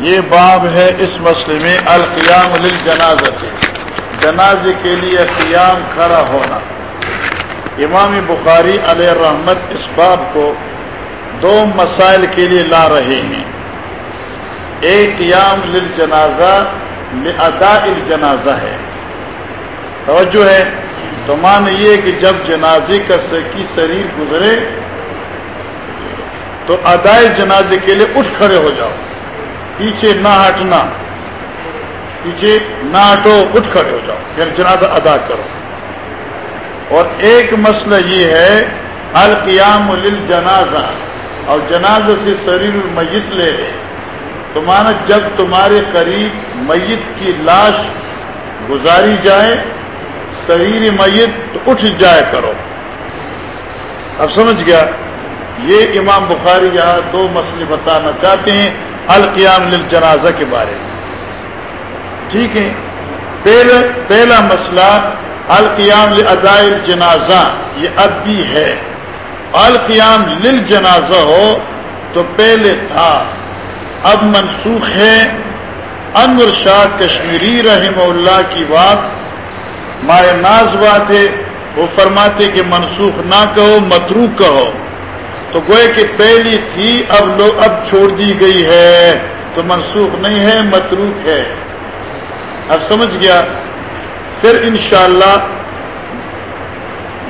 یہ باب ہے اس مسئلے میں، القیام للجنازہ جنازے کے لیے قیام کھڑا ہونا۔ امام بخاری علیہ رحمت اس باب کو دو مسائل کے لیے لا رہے ہیں۔ ایک قیام للجنازہ ادا الجنازہ ہے۔ توجہ ہے، تو مان یہ کہ جب جنازے کا کی شریر گزرے، تو ادائے جنازے کے لیے اٹھ کھڑے ہو جاؤ۔ پیچھے نہ ہٹنا پیچھے نہ ہٹو اٹھ کھڑے ہو جاؤ یعنی جنازہ ادا کرو۔ اور ایک مسئلہ یہ ہے، القیام للجنازہ، اور جنازہ سے شریر المیت لے لے۔ تو مانا جب تمہارے قریب میت کی لاش گزاری جائے شریر میت تو اٹھ جائے کرو۔ اب سمجھ گیا؟ یہ امام بخاری یہاں دو مسئلے بتانا چاہتے ہیں۔ القیام للجنازہ کے بارے میں۔ ٹھیک ہے؟ پہلا پہلا مسئلہ القیام لدائل جنازہ یہ اب بھی ہے۔ القیام للجنازہ ہو تو پہلے تھا۔ اب منسوخ ہے۔ انور شاہ کشمیری رحم اللہ کی بات مائے ناز بات ہے۔ وہ فرماتے کہ منسوخ نہ کہو مترو کہو۔ تو گوئے کہ پہلی تھی، اب لوگ اب چھوڑ دی گئی ہے۔ تو منسوخ نہیں ہے، متروک ہے۔ اب سمجھ گیا؟ پھر انشاءاللہ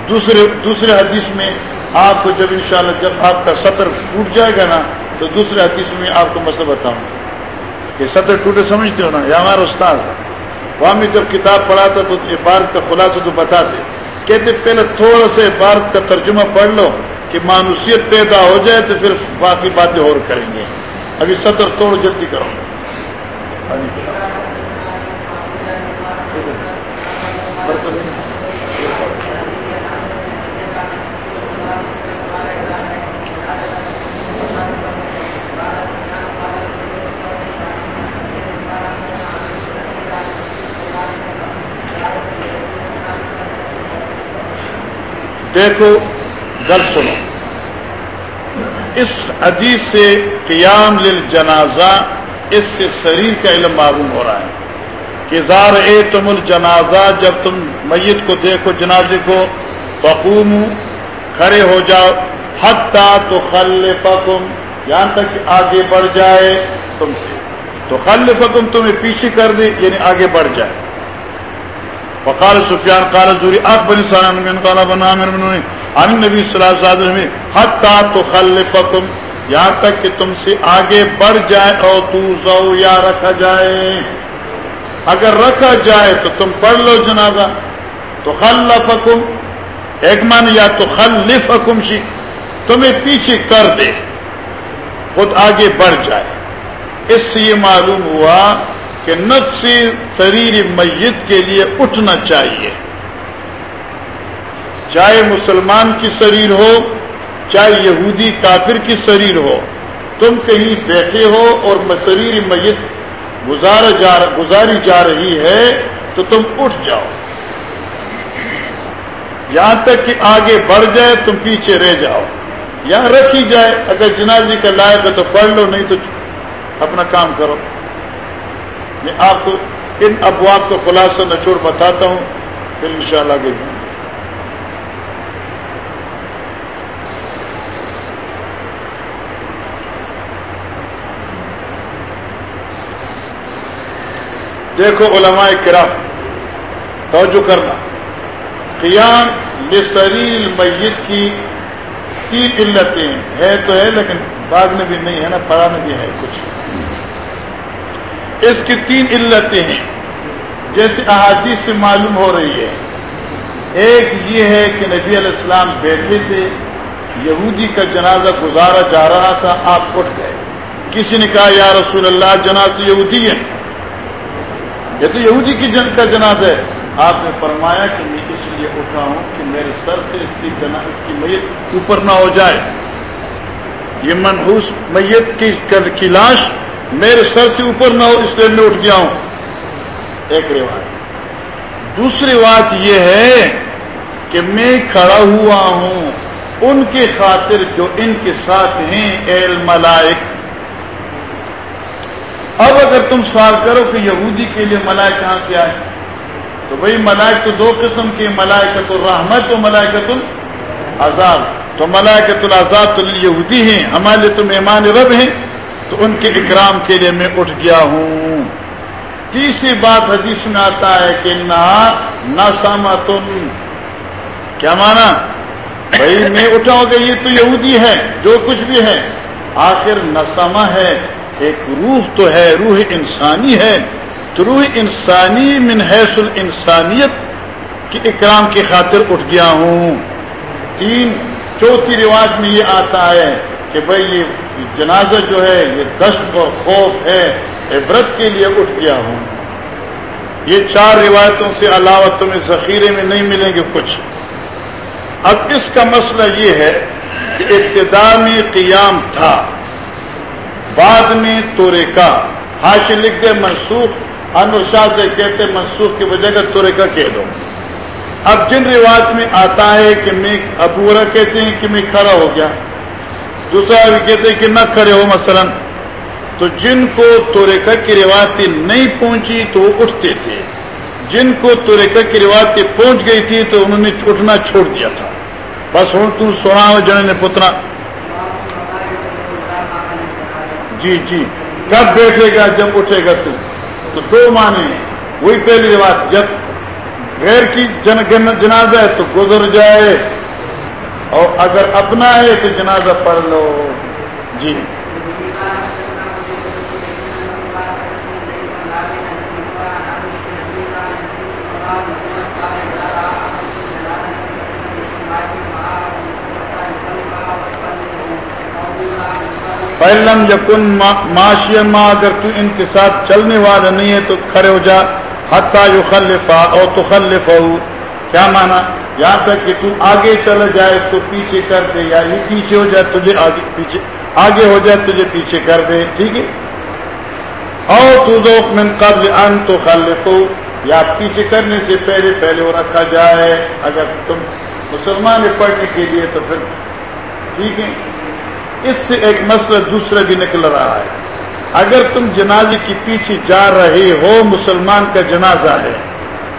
دوسرے دوسرے حدیث میں آپ کو جب انشاءاللہ، جب آپ کا سطر ٹوٹ جائے گا نا، تو دوسرے حدیث میں آپ کو مسئلہ بتاؤں۔ کہ سطر ٹوٹے، سمجھتے ہو نا؟ یہ ہمارا استاد ہے۔ وہاں میں جب کتاب پڑھا تھا تو عبارت کا خلاصہ تو بتاتے کہتے پہلے تھوڑا سا عبارت کا ترجمہ پڑھ لو۔ کہ مانوسیت پیدا ہو جائے تو پھر باقی باتیں اور کریں گے۔ ابھی سطر توڑ جلدی کرو۔ ہاں جی۔ دیکھو گل سنو۔ اس حدیث سے قیام للجنازہ، اس سے شریر کا علم معلوم ہو رہا ہے کہ زار اے تم الجنازہ، جب تم میت کو دیکھو، جنازے کو بقوم کھڑے ہو جاؤ حتہ تو خل یہاں تک آگے بڑھ جائے تم سے۔ تو خل تمہیں پیچھے کر دے یعنی آگے بڑھ جائے۔ وقال سفیان، قال زوری اخ بن سلام من قال بن عامر بن ان نبی صلی اللہ علیہ وسلم حتا تخلفکم، یہاں تک کہ تم سے آگے بڑھ جائے اور تو زو یا رکھا جائے۔ اگر رکھا جائے تو تم پڑھ لو جنازہ تو خلفکم ایک مان یا تو خلفکم شی، تمہیں پیچھے کر دے، خود آگے بڑھ جائے۔ اس سے یہ معلوم ہوا کہ نفس شریر میت کے لیے اٹھنا چاہیے۔ چاہے مسلمان کی شریر ہو، چاہے یہودی کافر کی شریر ہو، تم کہیں بیٹھے ہو اور شریر میت گزارا جا گزاری جا رہی ہے، تو تم اٹھ جاؤ۔ یہاں تک کہ آگے بڑھ جائے، تم پیچھے رہ جاؤ۔ یہاں رکھی جائے، اگر جنازی کا لائق ہے تو پڑھ لو، نہیں تو اپنا کام کرو۔ میں آپ کو ان ابواب کا خلاصہ نچوڑ بتاتا ہوں، پھر ان شاء اللہ دیکھو علماء کرام، توجہ کرنا۔ قیام لسریل میت کی تین علتیں ہے تو ہے لیکن بعد میں بھی نہیں ہے نا، پڑھا میں بھی ہے کچھ۔ اس کی تین علتیں ہیں۔ جیسے احادیث سے معلوم ہو رہی ہے، ایک یہ ہے کہ نبی علیہ السلام بیٹھے تھے، یہودی کا جنازہ گزارا جا رہا تھا، آپ اٹھ گئے۔ کسی نے کہا، یا رسول اللہ جناز یہودی ہے۔ یہ تو یہودی کی جن کا جناز ہے۔ آپ نے فرمایا کہ میں اس لیے اٹھا ہوں کہ میرے سر سے اس کی جنا، اس کی میت اوپر نہ ہو جائے۔ یہ منحوس میت کی کی لاش میرے سر سے اوپر نہ ہو، اس لیے میں اٹھ گیا ہوں۔ ایک روایت۔ دوسری بات یہ ہے کہ میں کھڑا ہوا ہوں۔ ان کے خاطر جو ان کے ساتھ ہیں ایل ملائک اب اگر تم سوال کرو کہ یہودی کے لیے ملائک کہاں سے آئے؟ تو بھائی ملائک تو دو قسم کے ملائکت الرحمت و ملائکت العذاب۔ تو ملائکت العذاب تو یہودی ہیں، ہمارے لیے تو مہمان رب ہیں، تو ان کے اکرام کے لیے میں اٹھ گیا ہوں۔ تیسری بات حدیث میں آتا ہے کہ نہ ساما تم کیا مانا؟ بھائی میں اٹھاؤں گا، یہ تو یہودی ہے، جو کچھ بھی ہے۔ آخر نسامہ ہے۔ ایک روح تو ہے، روح انسانی ہے۔ تو روح انسانی من حیث الانسانیت کی اکرام کی خاطر اٹھ گیا ہوں۔ تین، چوتھی رواج میں یہ آتا ہے کہ بھائی یہ جنازہ جو ہے، یہ دشت اور خوف ہے، عبرت کے لیے اٹھ گیا ہوں۔ یہ چار روایتوں سے علاوہ تمہیں ذخیرے میں نہیں ملیں گے کچھ۔ اب اس کا مسئلہ یہ ہے کہ ابتدا میں قیام تھا۔ بعد میں تورے کا۔ ہاش لکھ دے منسوخ انور سے کہتے منسوخ کی وجہ کا تورے کا کہہ دو۔ اب جن رواج میں آتا ہے کہ میں ابورا کہتے ہیں کہ میں کھڑا ہو گیا، دوسرا بھی کہتے ہیں کہ نہ کھڑے ہو مثلا، تو جن کو توریکا کی روایت نہیں پہنچی تو وہ اٹھتے تھے۔ جن کو توریکا کی روایت پہنچ گئی تھی تو انہوں نے اٹھنا چھوڑ دیا تھا۔ بس ہوں تم سونا ہو جن نے پتنا۔ جی جی۔ کب بیٹھے گا، جب اٹھے گا تم تو دو مانے وہی پہلی بات، جب غیر کی جن جنازہ ہے تو گزر جائے۔ اور اگر اپنا ہے تو جنازہ پڑھ لو۔ جی۔ پہلم یقن معاشین ماں اگر تو ان کے ساتھ چلنے والا نہیں ہے تو کھڑے ہو جا حتیٰ یو خلفا اور تو خلف کیا مانا یہاں تک کہ تو آگے چل جائے اس کو پیچھے کر دے، یا یہ پیچھے ہو جائے تجھے آگے پیچھے، آگے ہو جائے تجھے پیچھے کر دے، ٹھیک ہے؟ اور تو دو من قبل ان تو خلف یا پیچھے کرنے سے پہلے پہلے وہ رکھا جائے۔ اگر تم مسلمان پڑھنے کے لیے تو پھر ٹھیک ہے؟ اس سے ایک مسئلہ دوسرا بھی نکل رہا ہے۔ اگر تم جنازے کی پیچھے جا رہے ہو، مسلمان کا جنازہ ہے،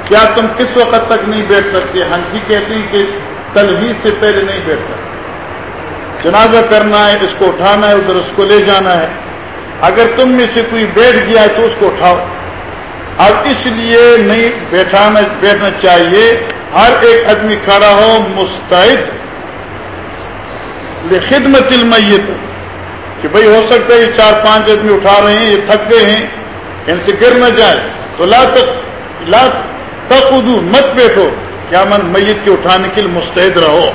کیا تم کس وقت تک نہیں بیٹھ سکتے؟ ہنسی کہتے ہیں کہ تلویز سے پہلے نہیں بیٹھ سکتے۔ جنازہ کرنا ہے، اس کو اٹھانا ہے، ادھر اس کو لے جانا ہے۔ اگر تم میں سے کوئی بیٹھ گیا ہے تو اس کو اٹھاؤ۔ اب اس لیے نہیں بیٹھانا، بیٹھنا چاہیے۔ ہر ایک آدمی کھڑا ہو، مستعد خدمت المیت۔ کہ بھائی ہو سکتا ہے یہ چار پانچ آدمی اٹھا رہے ہیں، یہ تھک گئے ہیں، ان سے گر نہ جائے۔ تو لا تک لا تک مت بیٹھو۔ کیا من میت کے اٹھانے کے لیے مستعد رہو۔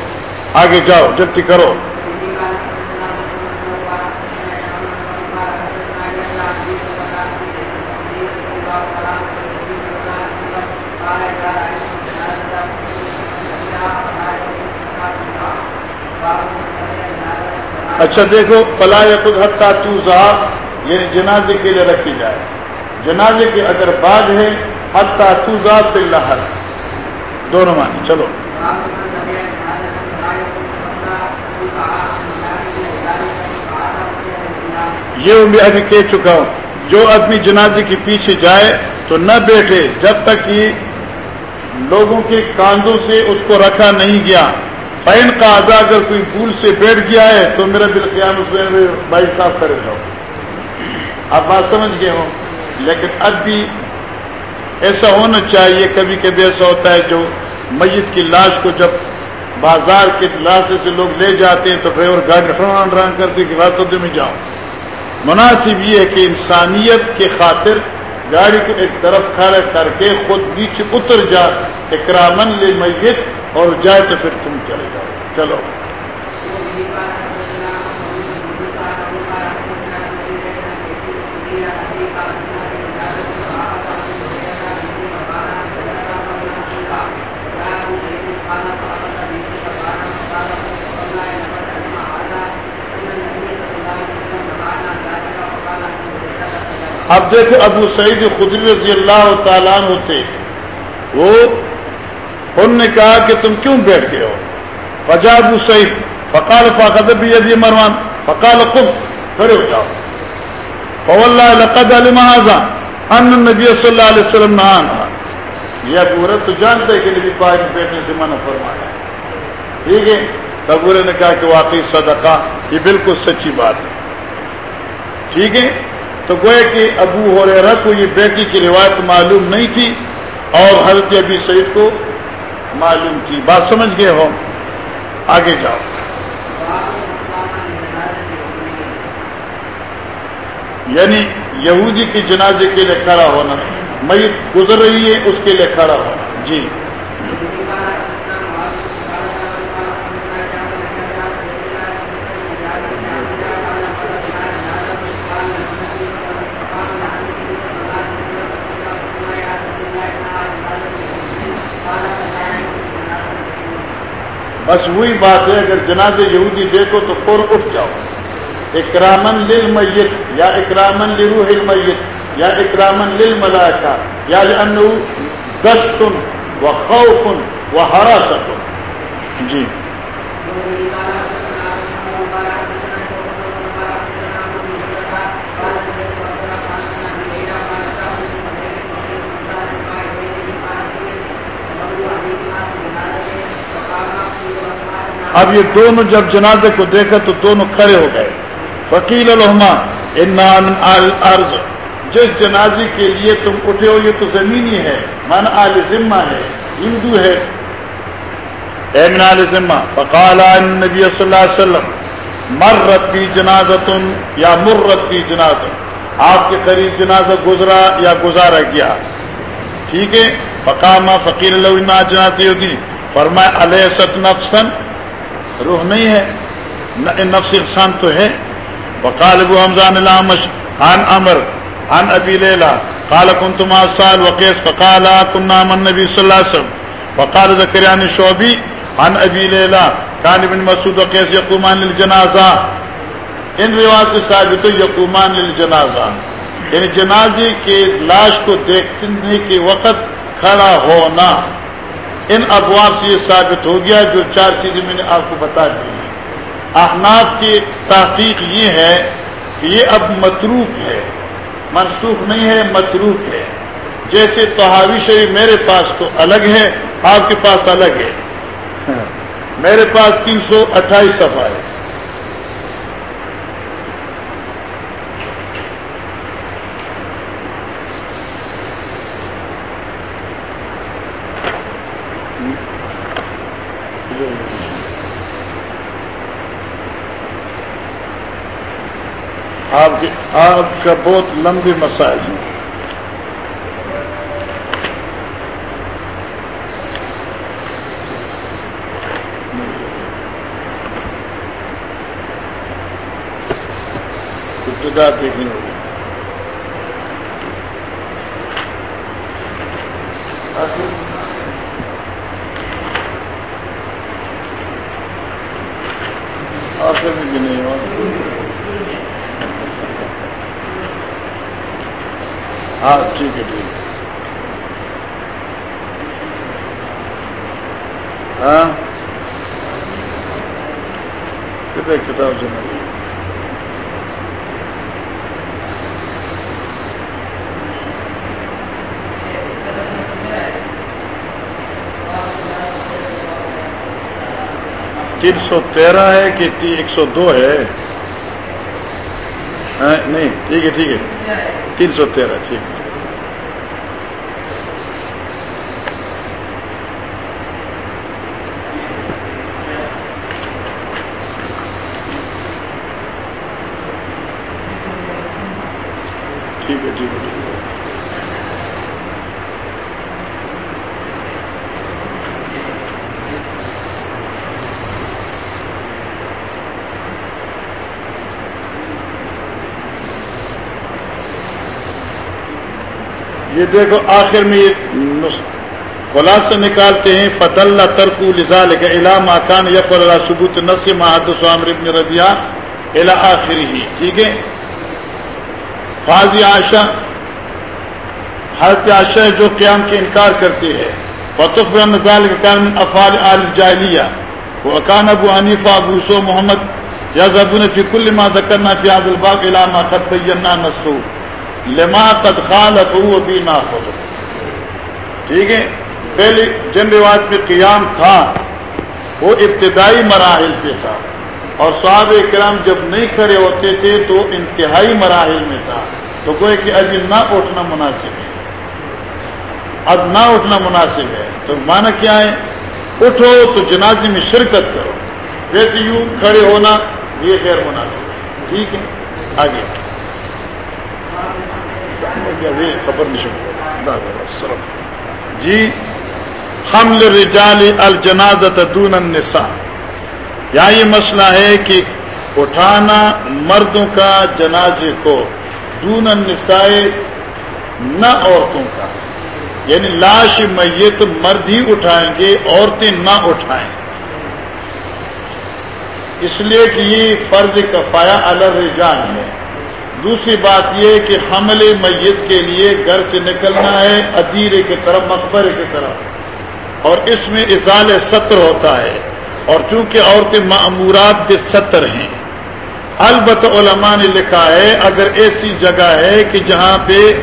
آگے جاؤ، جلدی کرو۔ اچھا دیکھو، فلا خود حتہ تو یعنی جنازے کے لیے رکھی جائے۔ جنازے کے اگر بعد ہے حتہ تو لہر دونوں مانی چلو۔ یہ بھی ابھی کہہ چکا ہوں، جو آدمی جنازے کے پیچھے جائے تو نہ بیٹھے، جب تک کہ لوگوں کے کاندھوں سے اس کو رکھا نہیں گیا۔ فین کا ادا اگر کوئی بھول سے بیٹھ گیا ہے، تو میرا دل قیام اس میں یعنی بھائی صاحب کرے جاؤ آپ بات سمجھ گئے ہوں؟ لیکن اب بھی ایسا ہونا چاہیے، کبھی کبھی ایسا ہوتا ہے جو میت کی لاش کو جب بازار کے لاش سے لوگ لے جاتے ہیں، تو ڈرائیور گاڑی رن رن کرتے کہ رات میں جاؤ۔ مناسب یہ ہے کہ انسانیت کے خاطر گاڑی کو ایک طرف کھڑا کر کے خود نیچے اتر جا اکرامن لے میت اور جائے تو پھر تم چلے جاؤ۔ چلو۔ اب دیکھو ابو سعید خدری رضی اللہ تعالیٰ ہوتے وہ انہوں نے کہا کہ تم کیوں بیٹھ گئے ہو؟ فجاب سعید، فقال فاقد بھی یدی مروان، فقال خود کھڑے ہو جاؤ لقد علم علمہ ان نبی صلی اللہ علیہ وسلم نہ آنا یہ ابو تو جانتا ہے کہ نبی پاک نے بیٹھنے سے منع فرمایا۔ ٹھیک ہے؟ تبورے نے کہا کہ واقعی صدقہ، یہ بالکل سچی بات ہے۔ ٹھیک ہے؟ تو گوئے کہ ابو ہو کو یہ بیٹی کی روایت معلوم نہیں تھی اور حضرت ابی سعید کو معلوم تھی بات سمجھ گئے ہو آگے جاؤ۔ یعنی یہودی کی جنازے کے لیے کھڑا ہونا، میت گزر رہی ہے، اس کے لیے کھڑا ہونا۔ جی۔ بس وہی بات ہے، اگر جناز یہودی دیکھو تو فور اٹھ جاؤ۔ اکرامن للمیت یا اکرامن لروح المیت یا اکرامن للملائکہ یا لانه دستن و خوف و حراست جی۔ اب یہ دونوں جب جنازے کو دیکھا تو دونوں کھڑے ہو گئے۔ فکیل الحما عرض جس جنازے کے لیے تم اٹھے ہو، یہ تو زمینی ہے من آل ذمہ ہے، ہندو ہے۔ اے من آل ذمہ، فقال نبی صلی اللہ علیہ وسلم، مرت بھی جنازت یا مرت بھی جنازت آپ کے قریب جنازہ گزرا یا گزارا گیا؟ ٹھیک ہے؟ فقامہ فقیر اللہ جنازی ہوگی فرمائے علیہ ست نفسن روح نہیں ہے نفس انسان تو ہے۔ وقال ابو حمزان الامش عن امر عن ابي ليلى قال كنت مع سال وقيس فقال كنا من النبي صلى الله عليه وسلم۔ وقال ذكريان الشعبي عن ابي ليلى كان ابن مسعود وقيس يقومان للجنازه ان روایت سے ثابت یقومان للجنازہ۔ یعنی جنازے کے لاش کو دیکھنے کے وقت کھڑا ہونا۔ ان ابواب سے یہ ثابت ہو گیا جو چار چیزیں میں نے آپ کو بتا دی احناف کی تحقیق یہ ہے کہ یہ اب متروک ہے۔ منسوخ نہیں ہے متروک ہے۔ جیسے تحاوی شریف میرے پاس تو الگ ہے آپ کے پاس الگ ہے۔ میرے پاس تین سو اٹھائیس صفحہ ہے۔ آپ آپ کا بہت لمبی مسائل ہے ابتدا دیکھنی ہوگی میں بھی نہیں ہوا ہاں ٹھیک ہے، ٹھیک ہاں؟ کتنے کتاب جمع تین سو تیرہ ہے کہ ایک سو دو ہے؟ ہاں، نہیں، ٹھیک ہے ٹھیک ہے۔ تین سو تیرہ ٹھیک ٹھیک ہے ٹھیک ہے یہ دیکھو آخر میں یہ خلاصہ نکالتے ہیں فت اللہ ترکو لزال کا علام کان یف اللہ ثبوت نس محدث عامر ابن ربیہ الا آخر ہی ٹھیک ہے؟ فاضی عائشہ، حضرت عائشہ جو قیام کے انکار کرتے ہیں فطف نظال کان افعال آل جاہلیہ وہ اکان ابو حنیفہ ابو سو محمد یا زبون فی کل ما ذکرنا فی عبد الباغ علامہ قد بینا نسو لما قد خالف ہو بھی نہ ٹھیک ہے؟ پہلے جن رواج پہ قیام تھا، وہ ابتدائی مراحل پہ تھا۔ اور صحاب کرام جب نہیں کھڑے ہوتے تھے تو انتہائی مراحل میں تھا۔ تو کوئی کہ ابھی نہ اٹھنا مناسب ہے۔ اب نہ اٹھنا مناسب ہے۔ تو مانا کیا ہے؟ اٹھو تو جنازے میں شرکت کرو۔ ویسے یوں کھڑے ہونا، یہ غیر مناسب ہے۔ ٹھیک ہے؟ آگے۔ خبر نہیں جی حمل رجال الجنازت دون النساء۔ یا یہ مسئلہ ہے کہ اٹھانا مردوں کا جنازے کو دون النساء نہ عورتوں کا۔ یعنی لاش میت مرد ہی اٹھائیں گے، عورتیں نہ اٹھائیں۔ اس لیے کہ یہ فرض کفایا الرجال ہے۔ دوسری بات یہ کہ حمل میت کے لیے گھر سے نکلنا ہے ادیرے کی طرف، مقبرے کی طرف۔ اور اس میں اضال سطر ہوتا ہے۔ اور چونکہ عورتیں معمورات کے سطر ہیں۔ البت علماء نے لکھا ہے، اگر ایسی جگہ ہے کہ جہاں پہ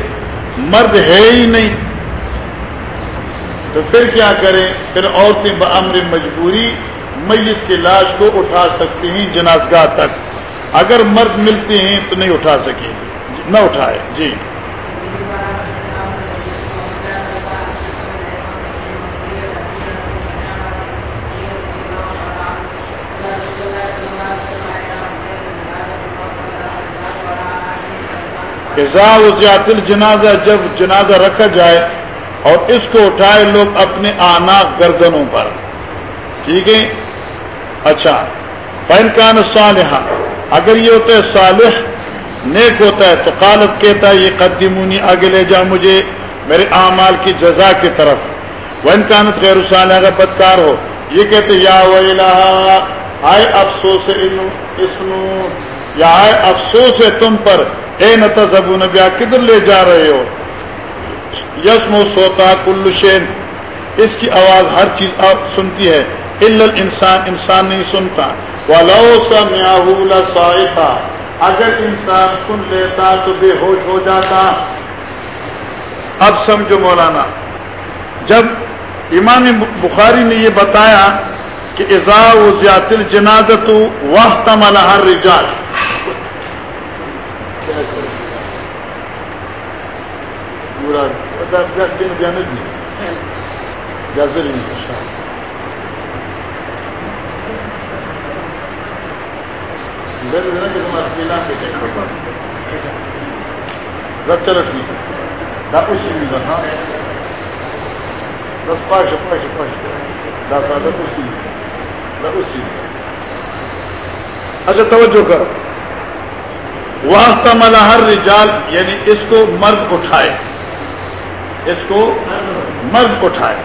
مرد ہے ہی نہیں، تو پھر کیا کریں؟ پھر عورتیں بمر مجبوری میت کی لاش کو اٹھا سکتی ہیں جنازگاہ تک۔ اگر مرد ملتے ہیں تو نہیں اٹھا سکے۔ نہ اٹھائے۔ جی۔ ذاتل جنازہ جب جنازہ رکھا جائے اور اس کو اٹھائے لوگ اپنے آنا گردنوں پر۔ ٹھیک ہے؟ اچھا۔ پین کان صالحہ اگر یہ ہوتا ہے صالح، نیک ہوتا ہے، تو قالب کہتا ہے، یہ قدیمونی آگے لے جا مجھے، میرے اعمال کی جزا کی طرف۔ ون کانت غیر صالح، اگر بدکار ہو، یہ کہتے یا ویلہ آئے افسوس اسنو، یا آئے افسوس ہے تم پر، اے نتا زبو نبیا کدھر لے جا رہے ہو؟ یسم و سوتا کل شین۔ اس کی آواز ہر چیز سنتی ہے۔ انسان انسان نہیں سنتا۔ اگر انسان سن لیتا تو بے ہوش ہو جاتا۔ اب سمجھو مولانا، جب امام بخاری نے یہ بتایا کہ ازا و زیاتل جنازت وقت ملحر رجال چلو ٹھیک ہے دس دس اچھا توجہ کرو واسطہ ملا ہر رجال یعنی اس کو مرد اٹھائے۔ اس کو مرد اٹھائے۔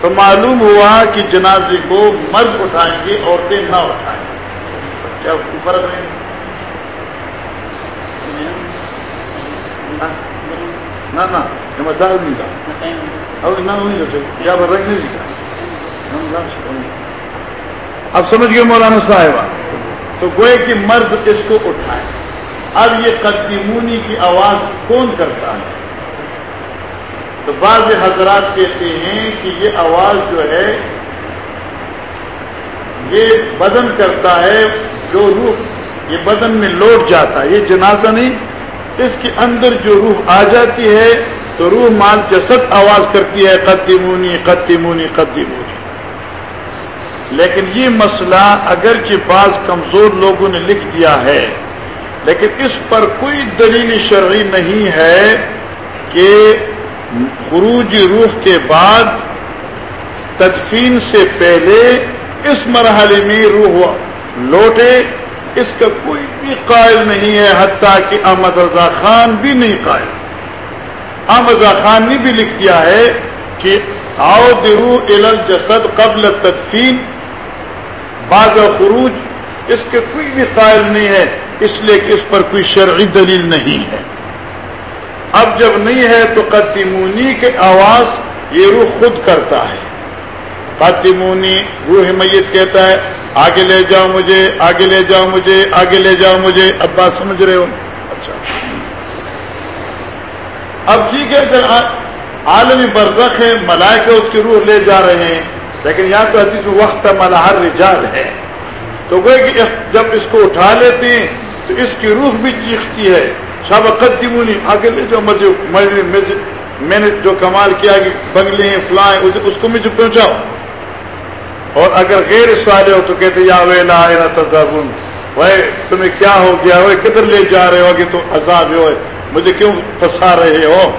تو معلوم ہوا کہ جنازے کو مرد اٹھائیں گے، عورتیں نہ اٹھائیں۔ کیا فرق نہیں اب سمجھ گئے مولانا صاحبہ؟ تو گوئے کہ مرد اس کو اٹھائے۔ اب یہ قدیمونی کی آواز کون کرتا ہے؟ تو بعض حضرات کہتے ہیں کہ یہ آواز جو ہے، یہ بدن کرتا ہے جو روح یہ بدن میں لوٹ جاتا ہے، یہ جنازہ نہیں۔ اس کے اندر جو روح آ جاتی ہے، تو روح مال جسد آواز کرتی ہے قدیمونی قدیمونی قدیمونی لیکن یہ مسئلہ اگرچہ بعض کمزور لوگوں نے لکھ دیا ہے، لیکن اس پر کوئی دلیل شرعی نہیں ہے کہ خروج روح کے بعد تدفین سے پہلے اس مرحلے میں روح لوٹے، اس کا کوئی بھی قائل نہیں ہے، حتیٰ کہ احمد رضا خان بھی نہیں قائل۔ احمد رضا خان نے بھی لکھ دیا ہے کہ آؤ درو جسد قبل تدفین بعد خروج اس کے کوئی بھی قائل نہیں ہے، اس لیے کہ اس پر کوئی شرعی دلیل نہیں ہے۔ اب جب نہیں ہے تو قدیمونی کے آواز یہ روح خود کرتا ہے۔ قدیمونی روح میت کہتا ہے، آگے لے جاؤ مجھے، آگے لے جاؤ مجھے، آگے لے جاؤ مجھے۔ اب بات سمجھ رہے ہو؟ اچھا۔ اب ٹھیک ہے اگر عالمی برزخ ہے، ملائکہ اس کی روح لے جا رہے ہیں۔ لیکن یہاں تو حدیث میں وقت ملحر رجال ہے۔ تو وہ کہ جب اس کو اٹھا لیتے ہیں، تو اس کی روح بھی چیختی ہے۔ شاب قدمونی آگے لے جاؤ مجھے میں نے جو کمال کیا کہ بنگلے ہیں فلائیں اس کو مجھے پہنچاؤ۔ اور اگر غیر سوالے ہو تو کہتے یا ویلا تذابن وہ تمہیں کیا ہو گیا وہ کدھر لے جا رہے ہو کہ تم عذاب ہو مجھے کیوں پھنسا رہے ہو؟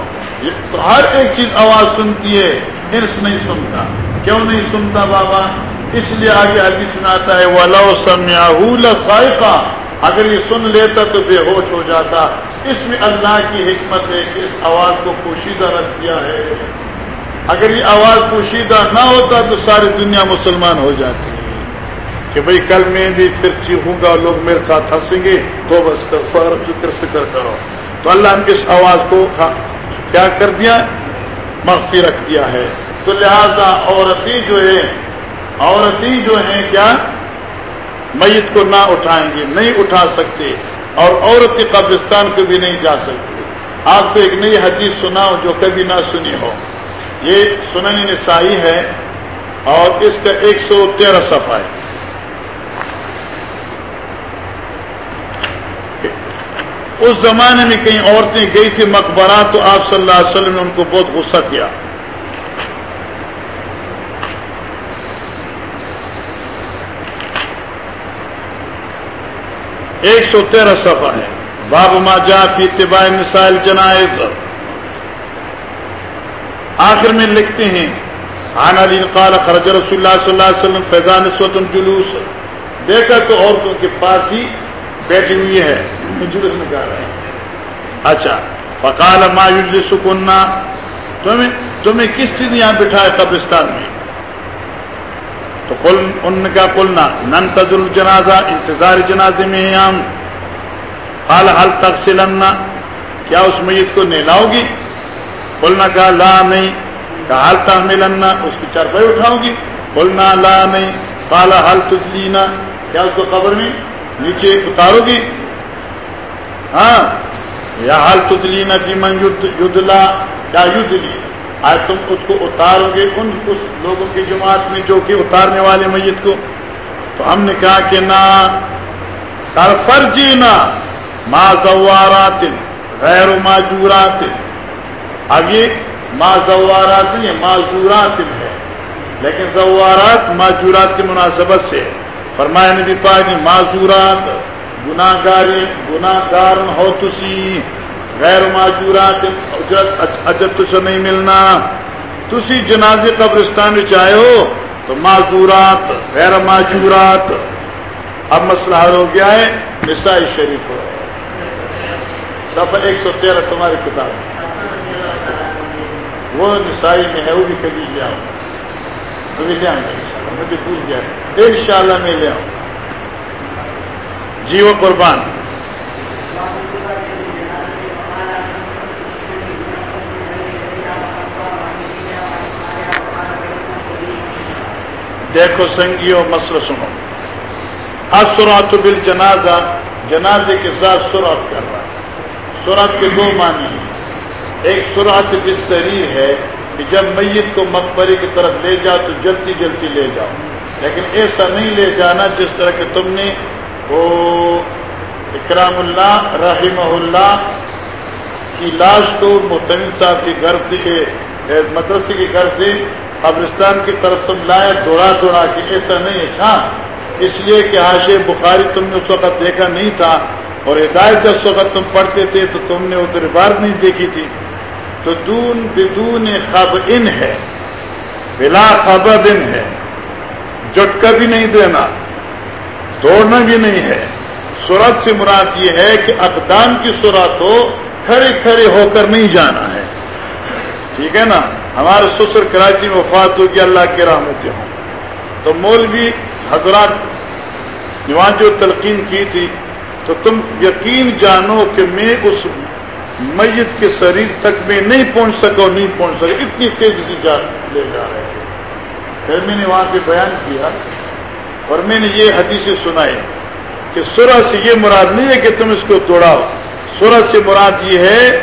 تو ہر ایک چیز آواز سنتی ہے، ہرس نہیں سنتا۔ کیوں نہیں سنتا بابا؟ اس لیے آگے آگے سناتا ہے وہ لو سمیا اگر یہ سن لیتا تو بے ہوش ہو جاتا۔ اس میں اللہ کی حکمت ہے کہ اس آواز کو پوشیدہ رکھ دیا ہے۔ اگر یہ آواز پوشیدہ نہ ہوتا تو ساری دنیا مسلمان ہو جاتی کہ بھئی کل میں بھی پھر چیخوں گا اور لوگ میرے ساتھ ہنسیں گے، تو بس فکر فکر کرو۔ تو اللہ نے اس آواز کو ہاں، کیا کر دیا؟ مخفی رکھ دیا ہے۔ تو لہذا عورتیں جو ہے عورتیں جو ہیں کیا؟ میت کو نہ اٹھائیں گے، نہیں اٹھا سکتے۔ اور عورت قبرستان کو بھی نہیں جا سکتے آپ کو ایک نئی حدیث سناؤ جو کبھی نہ سنی ہو۔ یہ سننی نسائی ہے اور اس کا ایک سو تیرہ صفحہ ہے۔ اس زمانے میں کئی عورتیں گئی تھی مقبرہ تو آپ صلی اللہ علیہ وسلم نے ان کو بہت غصہ کیا۔ ایک سو تیرہ صفحہ ہے۔ باب ما جا فی اتباع مسائل جنائز آخر میں لکھتے ہیں، عن علی قال، خرج رسول اللہ صلی اللہ علیہ وسلم، فیضان سوتن جلوس۔ دیکھا تو عورتوں کے پاس ہی بیٹھی ہوئی ہے جلوس میں کہا رہا ہے۔ اچھا فقال، ما یجلسکنا تمہیں تمہیں کس چیز یہاں بٹھائے قبرستان میں؟ تو قل، ان کا قلنا، ننتظر الجنازہ، انتظار جنازے میں ہیں ہم۔ حال حال تقسلنا کیا اس میت کو نہلاؤ گی بولنا کہا، لا نہیں، کہا حال تحملنا اس کی چرپائی اٹھاؤ گی۔ بولنا، لا نہیں کالا حال تجلینا کیا اس کو قبر میں نیچے اتارو گی۔ ہاں یا حال تجلینا کی من یدلا، کیا یدلی؟ آج تم اس کو اتارو گے، ان اس لوگوں کی جماعت میں جو کہ اتارنے والے میت کو۔ تو ہم نے کہا کہ نہ فرجی نہ ما زوارات، غیر معجورات اب یہ ما زوارات نہیں معذورات ہے لیکن زوارات معجورات کی مناسبت سے۔ فرمایا نبی پاک نے معذورات گناہ گاری گناہ گار ہو تسی۔ غیر معجورات اجت تجھے نہیں ملنا۔ تسی جنازے قبرستان میں چاہے ہو تو معذورات غیر معجورات اب مسئلہ حل ہو گیا ہے نسائی شریف۔ ہو صفحہ ایک سو تیرہ تمہاری کتاب۔ وہ نسائی میں ہے وہ بھی کبھی لے آؤ کبھی لے آؤں مجھے پوچھ گیا ان شاء اللہ میں لے آؤں جی وہ قربان دیکھو سنگیو مسئلہ سنو اصرات بل جنازہ جنازے کے ساتھ سرعت کر رہا ہے سورت کے دو معنی ہیں ایک سورت جس شریر ہے کہ جب میت کو مقبری کی طرف لے جاؤ تو جلدی جلدی لے جاؤ لیکن ایسا نہیں لے جانا جس طرح کہ تم نے وہ اکرام اللہ، رحمہ اللہ کی لاش کو محتم صاحب کے گھر سے مدرسے کے گھر سے قبرستان کی طرف تم لائے، دوڑا دوڑا کے ایسا نہیں ہے۔ ہاں اس لیے کہ حاشے بخاری تم نے اس وقت دیکھا نہیں تھا اور ہدایت جس وقت تم پڑھتے تھے تو تم نے ادھر بار نہیں دیکھی تھی۔ تو دون بدون خب ان ہے، بلا خبر ان ہے۔ جٹکا بھی نہیں دینا، دوڑنا بھی نہیں ہے۔ سورت سے مراد یہ ہے کہ اقدام کی سورت ہو کھڑے کھڑے ہو کر نہیں جانا ہے۔ ٹھیک ہے نا؟ ہمارے سسر کراچی میں وفات ہو کہ اللہ کی رحمتیں ہوں تو مولوی حضرات نواز جو تلقین کی تھی، تو تم یقین جانو کہ میں اس میت کے شریر تک میں نہیں پہنچ سکا اور نہیں پہنچ سکا۔ اتنی تیزی سے جا لے جا رہے تھے پھر میں نے وہاں پہ بیان کیا اور میں نے یہ حدیث سنائی کہ سورہ سے یہ مراد نہیں ہے کہ تم اس کو توڑاؤ سورہ سے مراد یہ ہے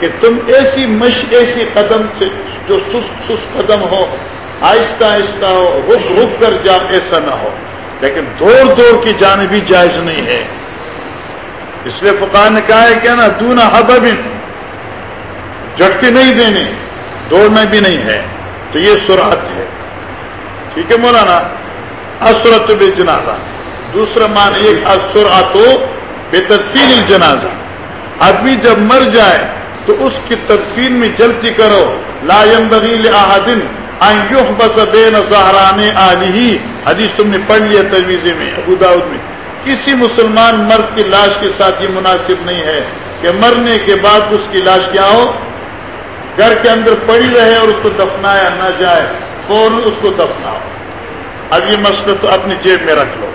کہ تم ایسی مش ایسی قدم سے جو سست سست قدم ہو، آہستہ آہستہ ہو، رک رک کر جا ایسا نہ ہو۔ لیکن دوڑ دوڑ کی جانے بھی جائز نہیں ہے۔ اس لیے فقان نے کہا ہے کہ نا دونا حبن جھٹکے نہیں دینے دوڑنا بھی نہیں ہے، تو یہ سرعت ہے۔ ٹھیک ہے مولانا؟ اسرت بے جنازہ دوسرا مان ایک اسرعت بے تدفین جنازہ آدمی جب مر جائے تو اس کی تدفین میں جلدی کرو۔ لا بغیل احدن بس بے نظہران علی حدیث تم نے پڑھ لیا تجویزے میں، ابو داؤد میں۔ کسی مسلمان مرد کی لاش کے ساتھ یہ مناسب نہیں ہے کہ مرنے کے بعد اس کی لاش کیا ہو؟ گھر کے اندر پڑی رہے اور اس کو دفنایا نہ جائے، فوراً اس کو دفناؤ۔ اب یہ مسئلہ تو اپنی جیب میں رکھ لو۔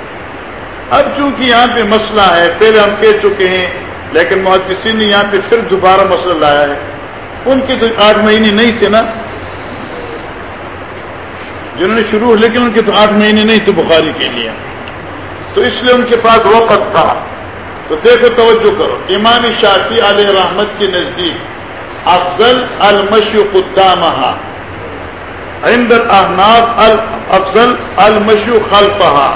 اب چونکہ یہاں پہ مسئلہ ہے، پہلے ہم کہہ چکے ہیں، لیکن محدثین نے یہاں پہ پھر دوبارہ مسئلہ لایا ہے۔ ان کے تو آٹھ مہینے نہیں تھے نا؟ جنہوں نے شروع لیکن ان کے تو آٹھ مہینے نہیں تھے بخاری کے لیے۔ تو اس لیے ان کے پاس وقت تھا۔ تو دیکھو توجہ کرو، امام شافی علیہ رحمت کے نزدیک افضل المشی قدامہ عند الاحناف افضل المشو خلفہا۔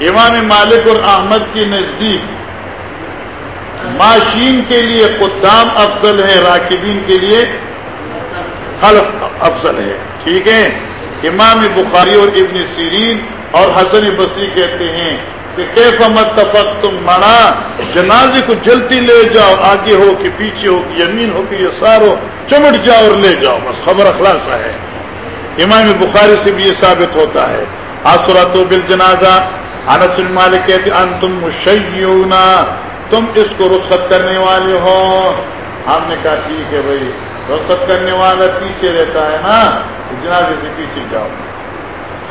امام مالک اور احمد کے نزدیک ماشین کے لیے قدام افضل ہے، راکبین کے لیے خلف افضل ہے۔ ٹھیک ہے؟ امام بخاری اور ابن سیرین اور حسن بصری کہتے ہیں کہ کیف متفق تم منا جنازے کو جلدی لے جاؤ، آگے ہو کہ پیچھے ہو کہ یمین ہو کہ یہ سارو چمٹ جاؤ اور لے جاؤ۔ بس خبر اخلاصہ ہے۔ امام بخاری سے بھی یہ ثابت ہوتا ہے۔ آسرات بل جنازہ انس مالک کہتے ان تم مشیونا تم اس کو رخصت کرنے والے ہو۔ ہم نے کہا، ٹھیک ہے بھائی، رخصت کرنے والا پیچھے رہتا ہے نا، جنازے سے پیچھے جاؤ۔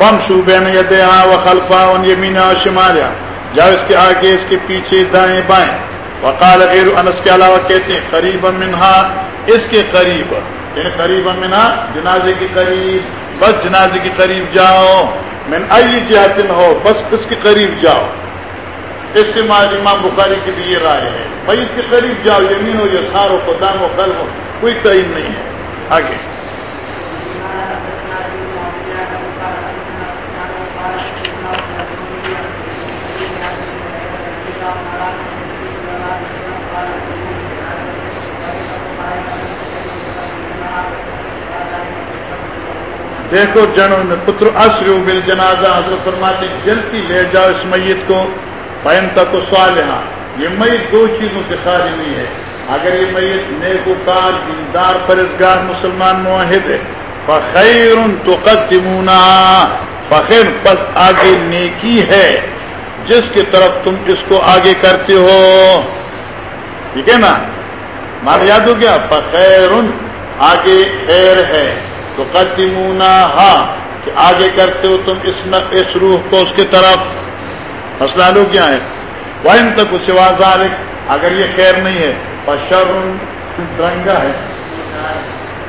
فم شوبے نے یہ و خلفا ان یمینا شمالیہ جاؤ اس کے آگے، اس کے پیچھے دائیں بائیں۔ وقال غیر انس کے علاوہ کہتے ہیں، قریب منہا، اس کے قریب۔ یعنی قریب منا جنازے کے قریب۔ بس جنازے کے قریب جاؤ۔ میں آئی جہتن ہو، بس اس کے قریب جاؤ۔ اس سے امام بخاری کی بھی یہ رائے ہے میت کے قریب جاؤ، یمین ہو یا سار ہو قدام ہو کل ہو، کوئی تعین نہیں ہے۔ آگے۔ دیکھو جنوں میں پتر اصر بل جنازہ حضرت فرماتے جلدی لے جاؤ اس میت کو پہن تک سوال یہاں یہ میت دو چیزوں سے خالی نہیں ہے۔ اگر یہ میت نیک دیندار پرزگار مسلمان معاہد ہے، فخیر تقدمونا۔ فخر، پس آگے نیکی ہے۔ جس کی طرف تم اس کو آگے کرتے ہو۔ ٹھیک ہے نا؟ مار یاد ہو گیا؟ فخیر آگے خیر ہے۔ تو قدمونا ہاں کہ آگے کرتے ہو تم اس اس روح کو اس کی طرف۔ مسئلہ لو کیا ہے وہ تک سوا ذالک اگر یہ خیر نہیں ہے پشر ترنگا ہے۔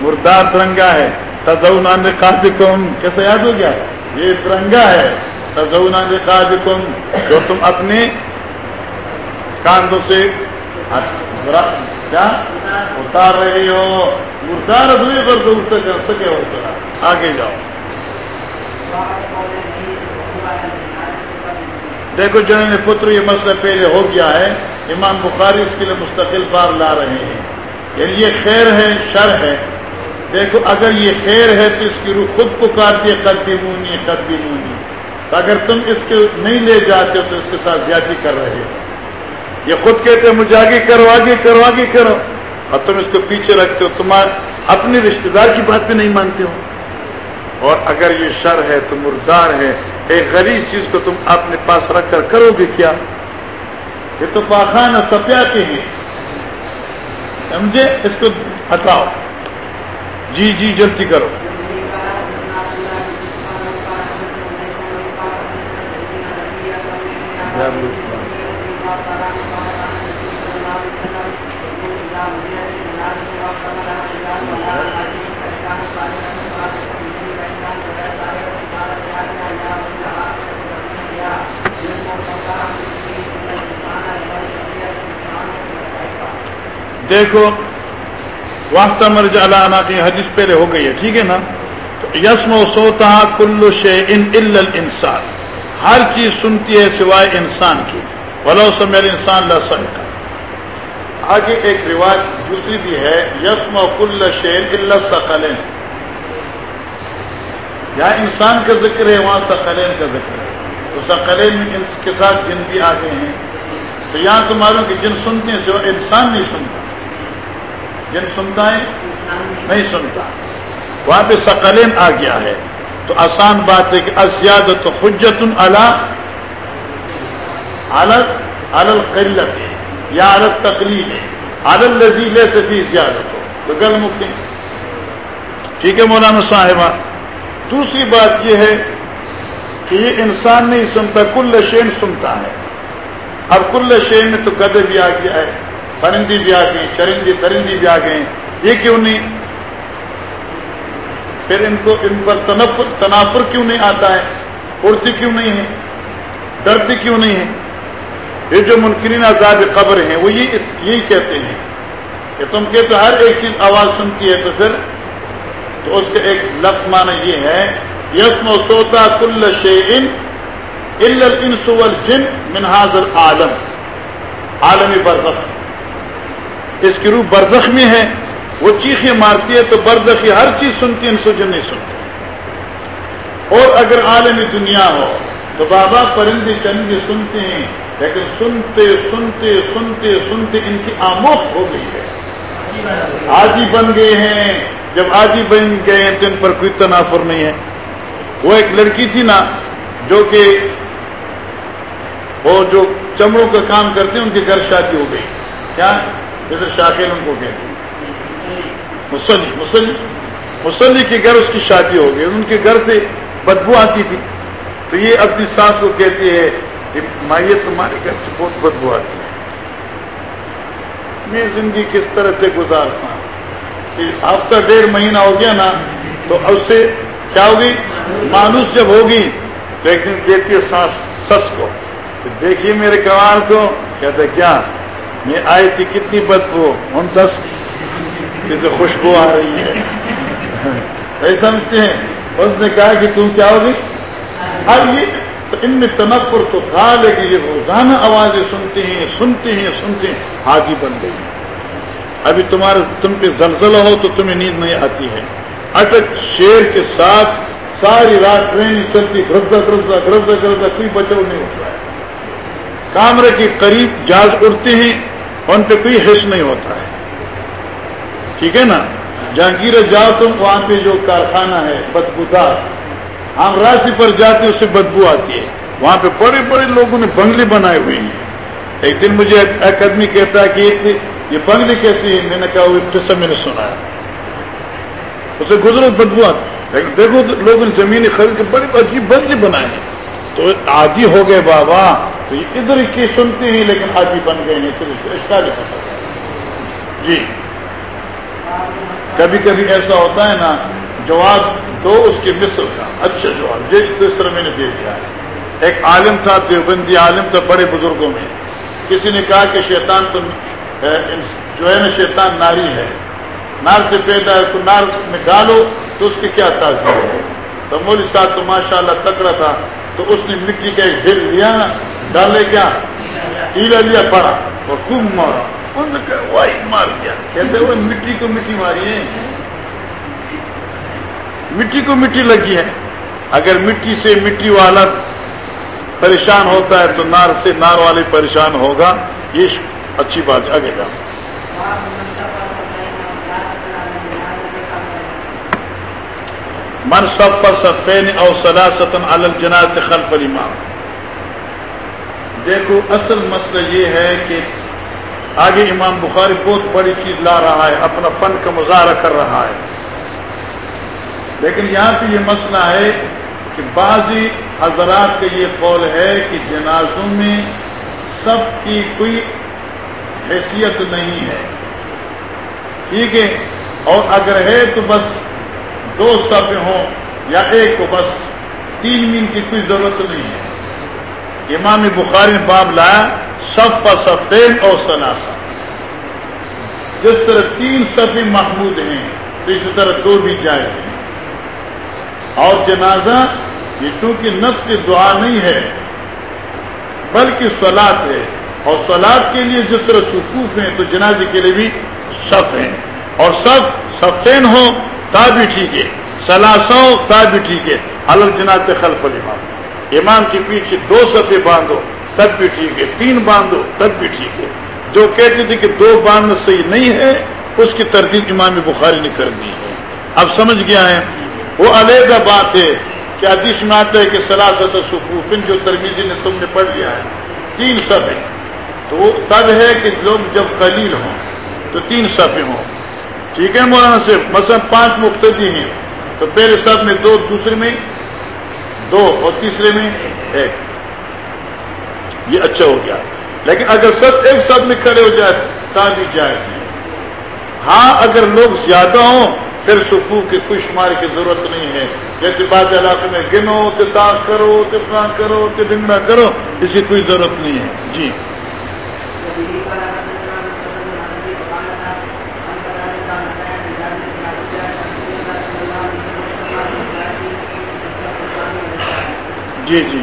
مردار ترنگا ہے۔ تزونا قادکم کیسے یاد ہو گیا؟ یہ ترنگا ہے۔ تزونا قادکم جو تم اپنے کاندوں سے کیا اتار رہے ہو مردار ہوئے کر دو کر سکے ہو آگے جاؤ دیکھو جنہوں پتر یہ مسئلہ پہلے ہو گیا ہے امام بخاری اس کے لیے مستقل بار لا رہے ہیں یعنی یہ خیر ہے شر ہے دیکھو اگر یہ خیر ہے تو اس کی روح خود پکارتی ہے قدی مونی قدی مونی اگر تم اس کے نہیں لے جاتے تو اس کے ساتھ زیادتی کر رہے ہو یہ خود کہتے ہیں مجھے آگے کرو آگے کرو آگے کرو۔ اور تم اس کو پیچھے رکھتے ہو تمہارے اپنے رشتے دار کی بات بھی نہیں مانتے ہو۔ اور اگر یہ شر ہے، تو مردار ہے۔ ایک غریب چیز کو تم اپنے پاس رکھ کر کرو گے کیا؟ یہ تو پاخانہ سپیا کے ہیں۔ سمجھے؟ اس کو ہٹاؤ۔ جی جی جلدی کرو۔ دیکھو وقت مرج علانا کی حدیث پہلے ہو گئی ہے، ٹھیک ہے نا؟ یسم و سوتا کلو شے ان انسان ہر چیز سنتی ہے سوائے انسان کی۔ ولو سمیل انسان لسن کا آگے ایک رواج دوسری بھی ہے یسم و کل شین اللہ سقلین جہاں انسان کا ذکر ہے، وہاں سقلین کا ذکر ہے۔ تو سقلین میں کے ساتھ جن بھی آگے ہیں، تو یہاں تو معلوم کہ جن سنتے ہیں سوائے انسان نہیں سنتا۔ جن سنتا ہے، نہیں سنتا۔ وہاں پہ سقلین آ گیا ہے۔ تو آسان بات ہے کہ ازیادت حجت القلت ہے، یا الگ تقلید ہے۔ عالل لذیذ سے بھی زیادت ہو تو گل مکتے ٹھیک ہے مولانا صاحبہ۔ دوسری بات یہ ہے کہ یہ انسان نہیں سنتا، کل شین سنتا ہے۔ اب کل شین میں تو گدے بھی آ گیا ہے۔ پرندی بھی آ گئی چرندی پرندی بھی آ گئے یہ کیوں نہیں؟ پھر ان کو، ان پر تنفر، تنافر کیوں نہیں آتا ہے؟ اڑتی کیوں نہیں ہے؟ ڈرتی کیوں نہیں ہے؟ یہ جو منکرین آزاد قبر ہیں، وہ یہ یہی کہتے ہیں۔ کہ تم کہ تو ہر ایک چیز آواز سنتی ہے تو پھر تو اس کا ایک لفظ معنی یہ ہے یسم و سوتا کل شعین الانس والجن من حاضر عالم۔ عالمی برزخ۔ اس کی روح برزخ میں ہے، وہ چیخیں مارتی ہے تو برزخی ہر چیز سنتی ہے ان نہیں سنتی اور اگر عالمی دنیا ہو، تو بابا پرندے چندے سنتے ہیں، لیکن سنتے سنتے سنتے سنتے ان کی آموخت ہو گئی ہے۔ آدھی بن گئے ہیں، جب آدھی بن گئے ہیں تو ان پر کوئی تنافر نہیں ہے۔ وہ ایک لڑکی تھی نا، جو کہ وہ جو چمڑوں کا کام کرتے ہیں، ان کے گھر شادی ہو گئی۔ کیا؟ جیسے شاخیل ان کو کہتے ہیں۔ مسلی مسلی مسلی کے گھر اس کی شادی ہو گئی، ان کے گھر سے بدبو آتی تھی۔ تو یہ اپنی سانس کو کہتی ہے کہ مائیے تمہارے گھر سے بہت بدبو آتی ہے۔ میں زندگی کس طرح سے گزار سا۔ ہفتہ ڈیڑھ مہینہ ہو گیا نا، تو اس سے کیا ہوگی؟ مانوس جب ہوگی تو ایک کہتی ہے سانس سس کو۔ دیکھیے میرے کمال کو کہتے کیا؟ میں آئی تھی کتنی بدبو، ہم دس خوشبو آ رہی ہے۔ سمجھتے ہیں؟ اس نے کہا کہ تم کیا ہوگی؟ اب یہ ان میں تنفر تو تھا، لیکن یہ روزانہ آوازیں سنتے ہیں سنتے ہیں سنتے ہیں، حاجی بن گئی۔ ابھی تمہارا تم پہ زلزلہ ہو تو تمہیں نیند نہیں آتی ہے۔ اٹک شیر کے ساتھ ساری رات ٹرین چلتی گرزا گرزا گرزا گرزا کوئی بچاؤ نہیں ہوتا ہے کامرے کے قریب جاز اڑتے ہیں۔ ان پہ کوئی حص نہیں ہوتا ہے۔ ٹھیک ہے نا؟ جہانگیر جاؤ تم وہاں پہ جو کارخانہ ہے، بدبودار۔ ہم راستے پر جاتے اس سے بدبو آتی ہے۔ وہاں پہ بڑے بڑے لوگوں نے بنگلے بنائے ہوئے ہیں۔ ایک دن مجھے ایک آدمی کہتا ہے کہ یہ بنگلے کیسی ہے میں نے کہا، وہ قصہ میں نے سنا ہے۔ اسے گزرو، بدبو آتی لیکن دیکھو، لوگوں نے زمین خرید کے بڑے عجیب بنگلے بنائے ہیں۔ تو آدھی ہو گئے بابا، تو یہ ادھر کی سنتے ہیں لیکن آدھی بن گئے ہیں تو جی۔ کبھی کبھی ایسا ہوتا ہے نا، جواب دو اس کے مصر کا۔ اچھا جواب جی دوسرا میں نے دے دیا۔ ایک عالم تھا، دیوبندی عالم تھا، بڑے بزرگوں میں۔ کسی نے کہا کہ شیطان تو جو ہے نا، شیطان ناری ہے۔ نار سے پیدا ہے تو نار میں ڈالو، تو اس کی کیا تاثیر ہے؟ تو مول صاحب تو ماشاء اللہ تکڑا تھا۔ تو اس نے مٹی کا ایک ڈھیل لیا نا ڈالے کیا؟ ٹیلا لیا، پڑا۔ اور خوب مارا۔ وہی مار گیا۔ کہتے وہ مٹی کو مٹی ماری ہے مٹی کو مٹی لگی ہے۔ اگر مٹی سے مٹی والا پریشان ہوتا ہے تو نار سے نار والے پریشان ہوگا۔ یہ اچھی بات آگے جا من سب پر او سدا ستن الجنات خلف الامام. دیکھو، اصل مسئلہ یہ ہے کہ آگے امام بخاری بہت بڑی چیز لا رہا ہے، اپنا فن کا مظاہرہ کر رہا ہے۔ لیکن یہاں پہ یہ مسئلہ ہے کہ بعضی حضرات کا یہ قول ہے کہ جنازوں میں سب کی کوئی حیثیت نہیں ہے۔ ٹھیک ہے؟ اور اگر ہے تو بس دو سب ہوں یا ایک کو بس تین مین کی کوئی ضرورت نہیں ہے۔ امام بخاری نے باب لایا سب سفید اور سناسا جس طرح تین صفی محمود ہیں، تو اسی طرح دو بھی جائز ہیں۔ اور جنازہ، یہ چونکہ نفس دعا نہیں ہے، بلکہ سولاد ہے۔ اور سولاد کے لیے جس طرح سکوف ہیں، تو جنازے کے لیے بھی صف ہیں۔ اور سب سفین ہو تا بھی ٹھیک ہے سلاسوں تا بھی ٹھیک ہے۔ الگ جناز خلف الامام۔ امام کے پیچھے دو صفے باندھو، تب بھی ٹھیک ہے۔ تین باندھو، تب بھی ٹھیک ہے۔ جو کہتے تھے کہ دو باندھ صحیح نہیں ہے، اس کی تردید امام بخاری نے کر دی ہے۔ اب سمجھ گیا ہے؟ وہ علیحدہ بات ہے کہ حدیث میں آتا ہے کہ سلاست سکوفن جو ترمیزی نے تم نے پڑھ لیا ہے، تین سب ہے تو وہ تب ہے کہ لوگ جب قلیل ہوں، تو تین صفحے ہوں۔ ٹھیک ہے مولانا صرف مثلا پانچ مقتدی ہیں۔ تو پہلے سب میں دو، دوسرے میں دو اور تیسرے میں ایک۔ یہ اچھا ہو گیا۔ لیکن اگر سب ایک ساتھ میں کھڑے ہو جائے تا جائے ہاں اگر لوگ زیادہ ہوں، پھر سکو کے کوئی شمار کی ضرورت نہیں ہے۔ جیسے بعض علاقے میں گنو تو تاخ کرو تفران کرو تو ڈنگڑا کرو، اس کی کوئی ضرورت نہیں ہے۔ جی۔ جی جی۔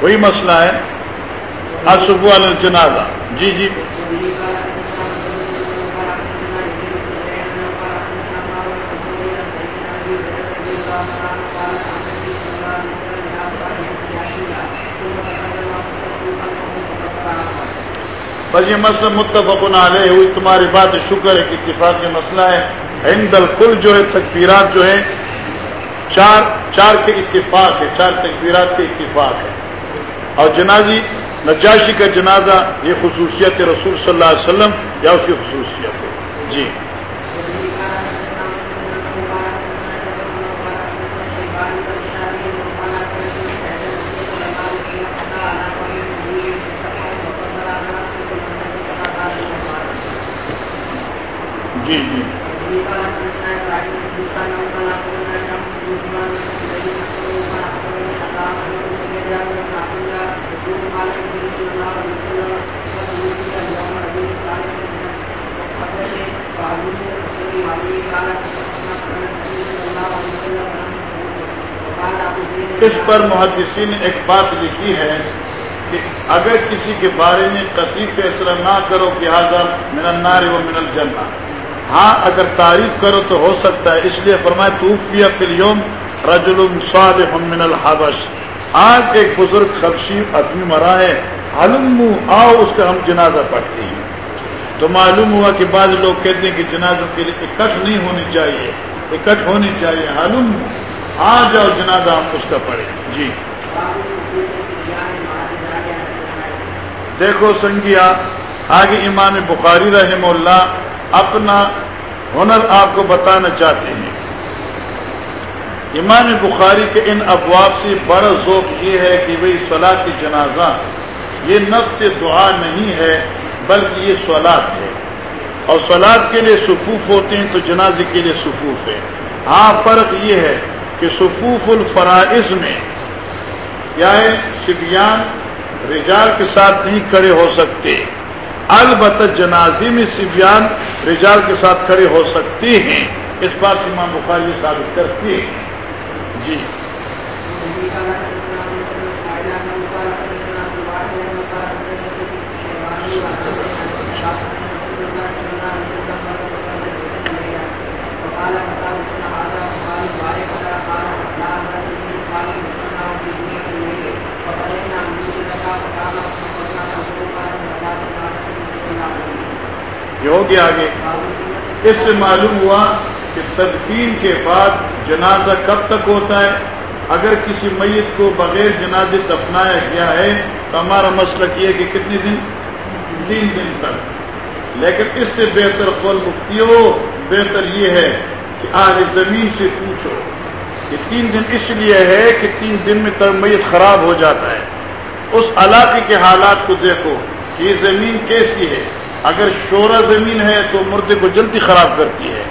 وہی مسئلہ ہے۔ آصف الجنازہ۔ جی جی۔ بس یہ مسئلہ متفق علیہ ہوئی۔ تمہاری بات شکر ہے کہ اتفاق یہ مسئلہ ہے۔ ہند الکل جو ہے تکفیرات جو ہے چار چار کے اتفاق ہے، چار تکبیرات کے اتفاق ہے۔ اور جنازی، نجاشی کا جنازہ یہ خصوصیت رسول صلی اللہ علیہ وسلم یا اس کی خصوصیت ہے؟ جی۔ جی جی۔ اس پر محدثین نے ایک بات لکھی ہے کہ اگر کسی کے بارے میں قطعی فیصلہ نہ کرو کہ حاضر من النار و من الجنہ۔ ہاں اگر تعریف کرو تو ہو سکتا ہے۔ اس لیے فرمائے توفیہ فلیوم رجل صالح من الحبش۔ آج ایک بزرگ خبشی آدمی مرا ہے۔ علم آؤ اس کا ہم جنازہ پڑھتے ہیں۔ تو معلوم ہوا کہ بعض لوگ کہتے ہیں کہ جنازوں کے لیے اکٹھ نہیں ہونی چاہیے۔ اکٹھ ہونی چاہیے۔ علم آ جاؤ جنازہ ہم اس کا پڑھیں۔ جی۔ دیکھو سنگیا، آگے امام بخاری رحم اللہ اپنا ہنر آپ کو بتانا چاہتے ہیں۔ امام بخاری کے ان ابواب سے بڑا ذوق یہ ہے کہ بھائی صلاح کی جنازہ یہ نفس دعا نہیں ہے، بلکہ یہ سولاد ہے۔ اور سولاد کے لیے صفوف ہوتے ہیں تو جنازے کے لیے صفوف ہے۔ ہاں فرق یہ ہے کہ صفوف الفرائض میں یعنی کیا ہے سبیان رجال کے ساتھ نہیں کھڑے ہو سکتے۔ البتہ جنازی میں سبیان رجال کے ساتھ کھڑے ہو سکتے ہیں۔ اس بات امام بخاری ثابت کرتی ہے جی۔ یہ ہو گیا آگے۔ اس سے معلوم ہوا کہ تدفین کے بعد جنازہ کب تک ہوتا ہے۔ اگر کسی میت کو بغیر جنازے دفنایا گیا ہے تو ہمارا مسئلہ یہ کہ کتنے دن؟ تین دن تک۔ لیکن اس سے بہتر قول مفتی ہو، بہتر یہ ہے کہ آج زمین سے پوچھو کہ تین دن اس لیے ہے کہ تین دن میں میت خراب ہو جاتا ہے۔ اس علاقے کے حالات کو دیکھو کہ یہ زمین کیسی ہے۔ اگر شورا زمین ہے تو مردے کو جلدی خراب کرتی ہے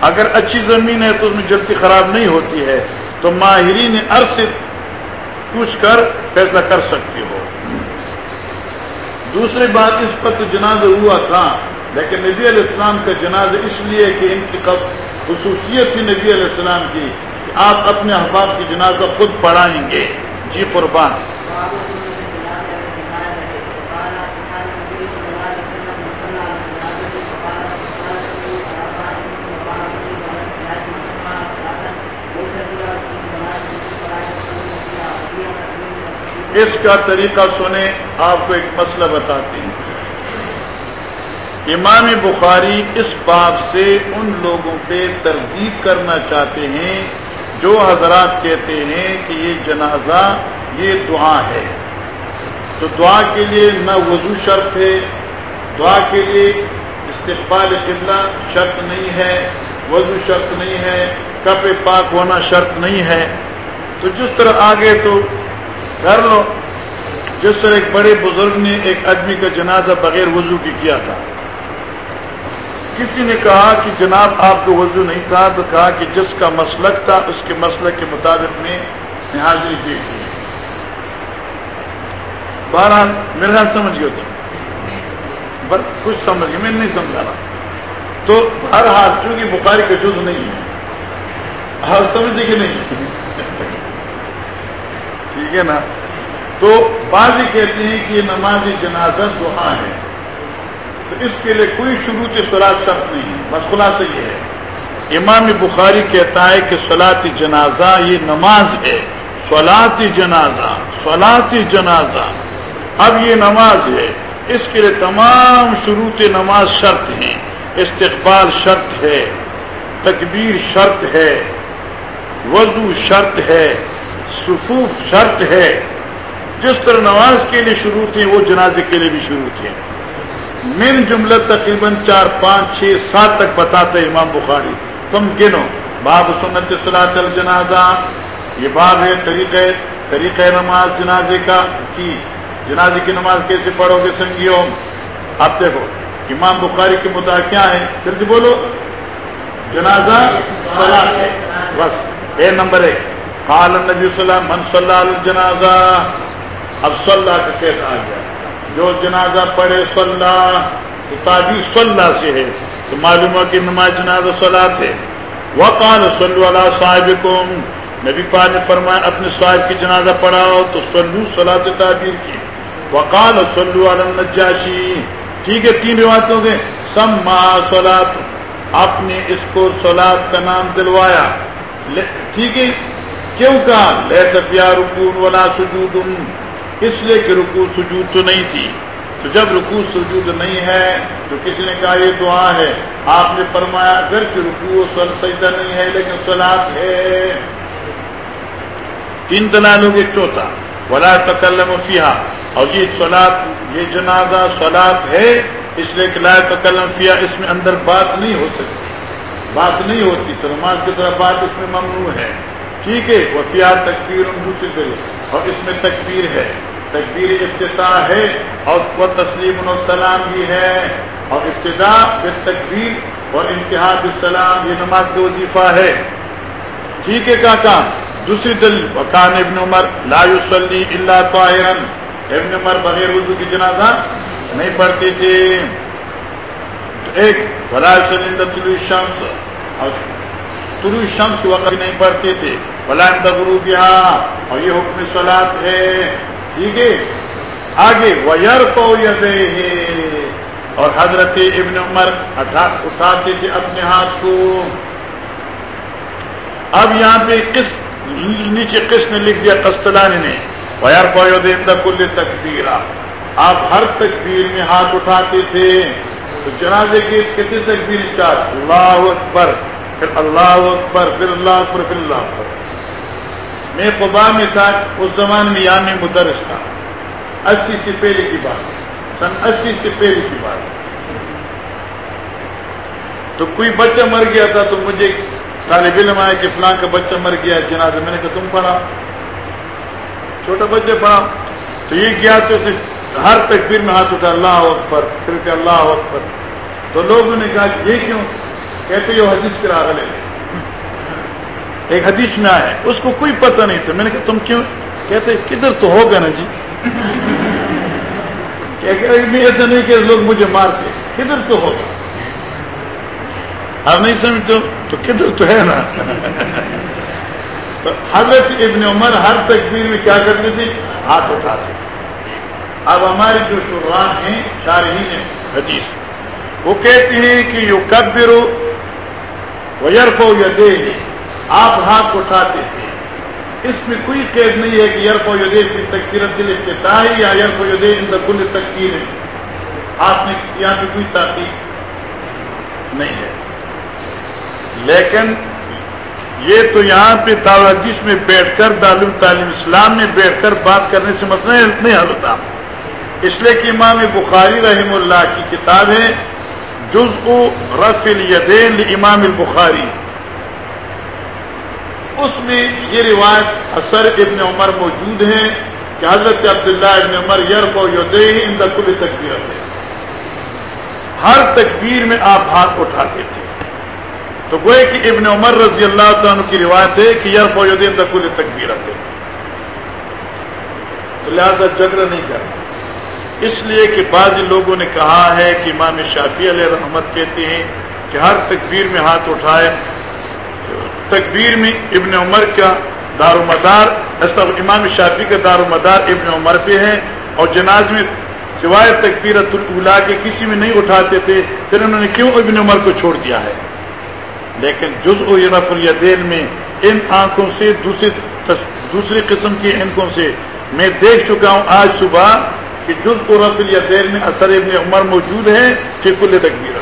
اگر اچھی زمین ہے تو اس میں جلدی خراب نہیں ہوتی ہے تو ماہرین عرص پوچھ کر فیصلہ کر سکتے ہو۔ دوسری بات اس پر تو جناز ہوا تھا، لیکن نبی علیہ السلام کا جناز اس لیے کہ ان کی خصوصیت تھی نبی علیہ السلام کی کہ آپ اپنے احباب کی جنازہ خود پڑھائیں گے۔ جی قربان۔ اس کا طریقہ سنیں، آپ کو ایک مسئلہ بتاتے ہیں امام بخاری اس باب سے ان لوگوں پہ تردید کرنا چاہتے ہیں جو حضرات کہتے ہیں کہ یہ جنازہ، یہ دعا ہے۔ تو دعا کے لیے نہ وضو شرط ہے، دعا کے لیے استقبال قبلہ شرط نہیں ہے، وضو شرط نہیں ہے کپ پاک ہونا شرط نہیں ہے۔ تو جس طرح آگے تو کر لو۔ جس طرح ایک بڑے بزرگ نے ایک آدمی کا جنازہ بغیر وضو کی کیا تھا۔ کسی نے کہا کہ جناب آپ کو وضو نہیں تھا تو کہا کہ جس کا مسلک تھا اس کے مسلک کے مطابق میں حاضری دی۔ تھی بہرحال میرے خیال سمجھ گئے تو کچھ سمجھ گئے، میں نہیں سمجھا رہا۔ تو بہرحال چونکہ بخاری کا جز نہیں ہے ہر سمجھے کہ نہیں؟ ٹھیک ہے نا؟ تو بعض کہتے ہیں کہ یہ نماز جنازہ دعا ہے۔ تو اس کے لیے کوئی شروع سے سلاد شرط نہیں ہے۔ بس خلاصہ یہ ہے۔ امام بخاری کہتا ہے کہ سلاط جنازہ یہ نماز ہے۔ سلاط جنازہ سلاط جنازہ۔ اب یہ نماز ہے۔ اس کے لیے تمام شروع نماز شرط ہیں۔ استقبال شرط ہے۔ تکبیر شرط ہے۔ وضو شرط ہے۔ صفوف شرط ہے۔ جس طرح نماز کے لیے شروع تھے وہ جنازے کے لیے بھی شروع تھے من جملہ تقریباً چار، پانچ، چھ، سات تک بتاتے امام بخاری۔ تم گنو۔ باب سنت صلاح الجنازہ۔ یہ باب ہے طریقہ طریقہ نماز جنازے کا۔ کی؟ جنازے کی نماز کیسے پڑھو گے سنگیوں؟ اب دیکھو، امام بخاری کے مطابق کیا ہے؟ جلدی بولو۔ جنازہ ہے۔ بس اے نمبر ایک۔ قال النبی صلی اللہ من صلی اللہ جنازہ اب صلاح کا کیسا آ گیا۔ جو جنازہ پڑھے صلاح تو تعبیر صلاح سے ہے۔ تو معلوم ہے کہ نماز جنازہ صلاح تھے وقال صلو علی صاحبکم۔ نبی پاک نے فرمایا، اپنے صاحب کی جنازہ پڑھاؤ، تو صلو صلاح تعبیر کی۔ وقال صلو علی النجاشی۔ ٹھیک ہے، تین روایتوں سے سما صلاح آپ نے اس کو صلاح کا نام دلوایا۔ ٹھیک ہے۔ کیوں کہا؟ لے سفیا رکون ولا سجود. اس لیے کہ رکو سجود تو نہیں تھی. تو جب رکو سجود نہیں ہے، تو کسی نے کہا یہ دعا ہے؟ آپ نے فرمایا اگر کہ رکو سجدہ نہیں ہے، لیکن سلاد ہے۔ تین دلالوں کے چوتھا، ولا تکلم فیہا اور یہ سلاد یہ جنازہ سلاد ہے، اس لیے کہ لا تکلم فیہا اس میں اندر بات نہیں ہو سکتی۔ بات نہیں ہوتی، تو نماز کی طرح بات اس میں ممنوع ہے۔ ٹھیک ہے وہ فیا تکبیر دوسری اور اس میں تکبیر ہے۔ تکبیر افتتاح ہے اور وہ تسلیم السلام بھی ہے۔ اور ابتدا پھر تکبیر اور انتہا السلام یہ نماز کا وظیفہ ہے۔ ٹھیک ہے کاکا دوسری دل، وکان ابن عمر، لا یصلی الا طاہرا ابن عمر بغیر وضو کی جنازہ نہیں پڑھتے تھے ایک، ولا یصلی طلوع الشمس۔ اور طلوع الشمس کے وقت نہیں پڑھتے تھے اور یہ حکم سلاد ہے۔ ٹھیک ہے؟ آگے ویر کو اور حضرت ابن عمر اٹھاتے تھے اپنے ہاتھ کو۔ اب یہاں پہ کس نیچے کس نے لکھ دیا کستلانی نے۔ ویر کو کل تکبیر آپ ہر تکبیر میں ہاتھ اٹھاتے تھے۔ تو جنازے کے کتنے تکبیر چار۔ اللہ اکبر، پھر اللہ اکبر، پھر اللہ اکبر، پھر اللہ اکبر۔ میں قبا میں تھا، اس زمانے میں یام مدرس تھا۔ اسی سے پہلے کی بات۔ سن، اسی سے پہلے کی بات۔ تو کوئی بچہ مر گیا تھا تو مجھے طالب علم آیا کہ فلاں کا بچہ مر گیا، جنازہ میں نے کہا، تم پڑھا۔ چھوٹا بچہ پڑھا۔ تو یہ کیا تو ہر تکبیر میں ہاتھ اٹھا، اللہ اکبر۔ پھر کہ اللہ اکبر۔ تو لوگوں نے کہا کہ یہ کیوں؟ کہتے یہ حدیث کرا لے ایک حدیث میں آیا اس کو کوئی پتہ نہیں تھا۔ میں نے کہا، تم کیوں؟ کہتے کدھر تو ہوگا نا جی؟ ایسا نہیں کہ لوگ مجھے مارتے کدھر تو ہوگا؟ اب نہیں سمجھتے تو کدھر تو ہے نا؟ تو حضرت ابن عمر ہر تکبیر میں کیا کرتے تھے؟ ہاتھ اٹھاتے اب ہمارے جو شران ہیں شارحین ہیں حدیث۔ وہ کہتے ہیں کہ یو کبرو یرفو یا دے آپ ہاتھ اٹھاتے تھے۔ اس میں کوئی قید نہیں ہے کہ یرفو یدے کی دل افتتاح یا یرفو یدے ان کل تکبیر ہے۔ آپ نے یہاں پہ کوئی تاخیر نہیں ہے۔ لیکن یہ تو یہاں پہ جس میں بیٹھ کر دارال تعلیم اسلام میں بیٹھ کر بات کرنے سے مطلب نہیں حل ہوتا اس لیے کہ امام بخاری رحم اللہ کی کتاب ہے جز کو رف الیدین امام البخاری۔ اس میں یہ روایت اثر ابن عمر موجود ہے کہ حضرت عبداللہ ابن عمر یرف و یدے ان کل تکبیر ہر تکبیر میں آپ ہاتھ اٹھاتے تھے۔ تو گوئے کہ ابن عمر رضی اللہ تعالیٰ کی روایت ہے کہ یار فوجین دکل تکبیر آتے تو لہٰذا جگر نہیں کرتا اس لیے کہ بعض لوگوں نے کہا ہے کہ امام شافی علیہ رحمت کہتے ہیں کہ ہر تکبیر میں ہاتھ اٹھائے تکبیر میں ابن عمر کا دار و مدار امام شافی کا دار و مدار ابن عمر پہ ہے اور جناز میں سوائے تکبیرت الا کے کسی میں نہیں اٹھاتے تھے، پھر انہوں نے کیوں ابن عمر کو چھوڑ دیا ہے؟ لیکن جز و یرف الیدین میں ان آنکھوں سے دوسری دوسری قسم کی آنکھوں سے میں دیکھ چکا ہوں آج صبح کہ جز و رف الیدین میں اثر ابن عمر موجود ہے کہ کل تکبیر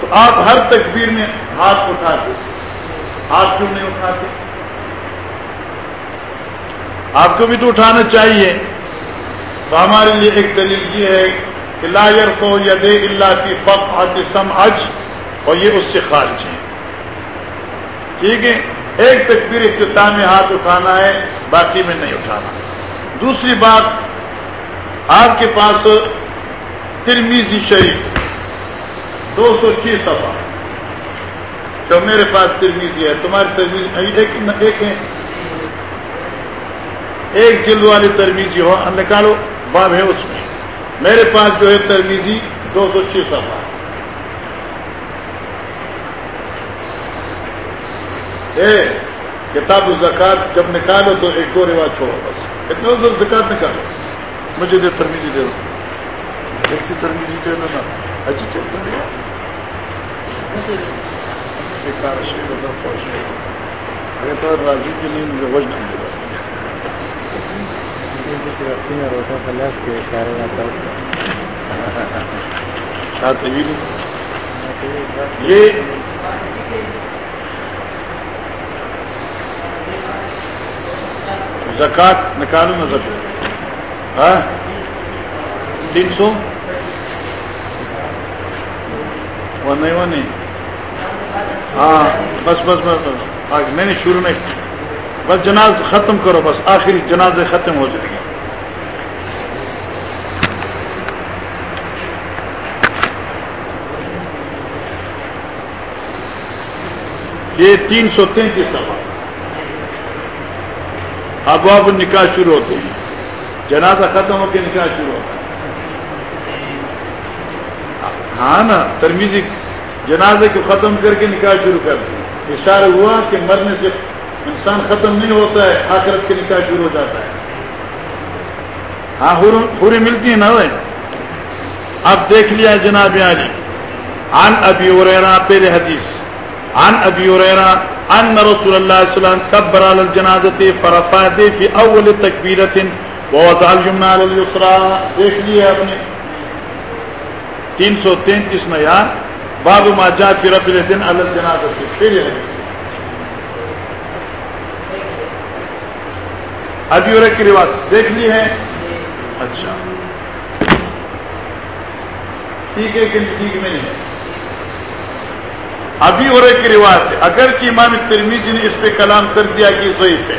تو آپ ہر تکبیر میں ہاتھ اٹھاتے، ہاتھ کیوں نہیں اٹھاتے؟ آپ کو بھی تو اٹھانا چاہیے۔ تو ہمارے لیے ایک دلیل یہ ہے کہ لا یرفو ید اللہ کی فق سم اج اور یہ اس سے خارج ہے ٹھیک ہے؟ ایک تکبیر افتتاح میں ہاتھ اٹھانا ہے، باقی میں نہیں اٹھانا۔ دوسری بات، آپ کے پاس ترمیزی شریف دو سو چھ سفا جو میرے پاس ترمیزی ہے، تمہاری ترمیز ایک ہے۔ ایک جلد والی ترمیزی ہو نکالو، باب ہے اس میں۔ میرے پاس جو ہے ترمیزی دو سو چھ سفا کتاب الزکات جب نکالو تو ایک دو رواج چھوڑو بس۔ کتنے زکات نکالو۔ مجھے دے ترمیزی دے دو۔ ایسی ترمیزی دے دو نا۔ اچھی چلتا دیا تو راضی کے لیے مجھے وجہ نہیں ملا یہ زکات نکالو نا زکات۔ ہاں؟ تین سو؟ وہ نہیں وہ نہیں۔ ہاں بس بس بس بس۔ آگے نہیں نہیں شروع نہیں بس جناز ختم کرو، بس آخری جناز ختم ہو جائے گی یہ تین سو تینتیس سوال اب اب نکاح شروع ہوتے ہیں۔ جنازہ ختم ہو کے نکاح شروع ہوتا ہے۔ ہاں نا ترمیزی جنازے کو ختم کر کے نکاح شروع کر دیں اشارہ ہوا کہ مرنے سے انسان ختم نہیں ہوتا ہے، آخرت کے نکاح شروع ہو جاتا ہے۔ ہاں پوری ملتی ہے نا اب دیکھ لیا جناب علی عن ابی ریرا پہلے حدیث۔ عن ابی ریرا ان رسول اللہ علیہ وسلم کبر علی الجنازہ فرفع دی فی اول تکبیرۃ ووضع اليمنى علی اليسرى۔ دیکھ لیا اپنے 333 میں یا باب ما جاء فی رفع الدین علی الجنازہ پھر ہے۔ ابھی اور کی روایت دیکھ لی ہے۔ اچھا۔ ٹھیک ہے کہ ٹھیک نہیں ہے۔ ابھی اور کی روایت ہے۔ اگرچہ امام ترمیزی نے اس پہ کلام کر دیا کہ ضعیف ہے۔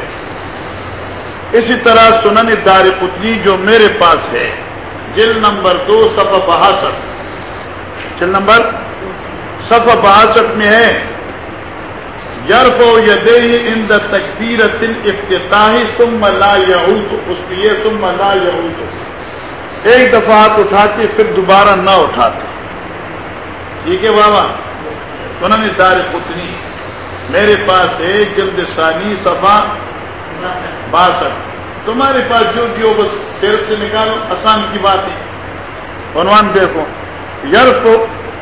اسی طرح سنن دار پتنی جو میرے پاس ہے۔ جل نمبر دو سفا بہاسٹھ۔ جل نمبر سفا بہاسٹھ میں ہے۔ یرف و یدے ان دا تکبیر تل افتتاحی سم لا یعود، اس لیے سم لا یعود۔ ایک دفعہ ہاتھ اٹھاتے، پھر دوبارہ نہ اٹھاتے۔ ٹھیک ہے بابا؟ سنن دار پتنی میرے پاس ہے جلد ثانی صفا باسٹھ تمہارے پاس جو بھی ہو، بس پھر سے نکالو، آسان کی بات ہے عنوان دیکھو۔ یرف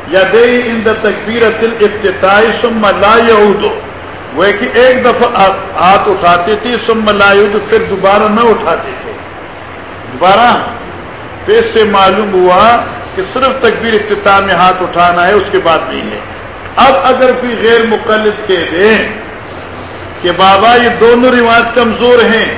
یا دے ان دا تکبیر تل افتتاحی سم لا یعود. وہ کہ ایک دفعہ ہاتھ اٹھاتے تھے سم لا یعود، پھر دوبارہ نہ اٹھاتے تھے. دوبارہ؟ تو اس سے معلوم ہوا کہ صرف تکبیر افتتاح میں ہاتھ اٹھانا ہے، اس کے بعد نہیں. ہے اب اگر کوئی غیر مقلد کہہ دے کہ بابا، یہ دونوں روایت کمزور ہیں۔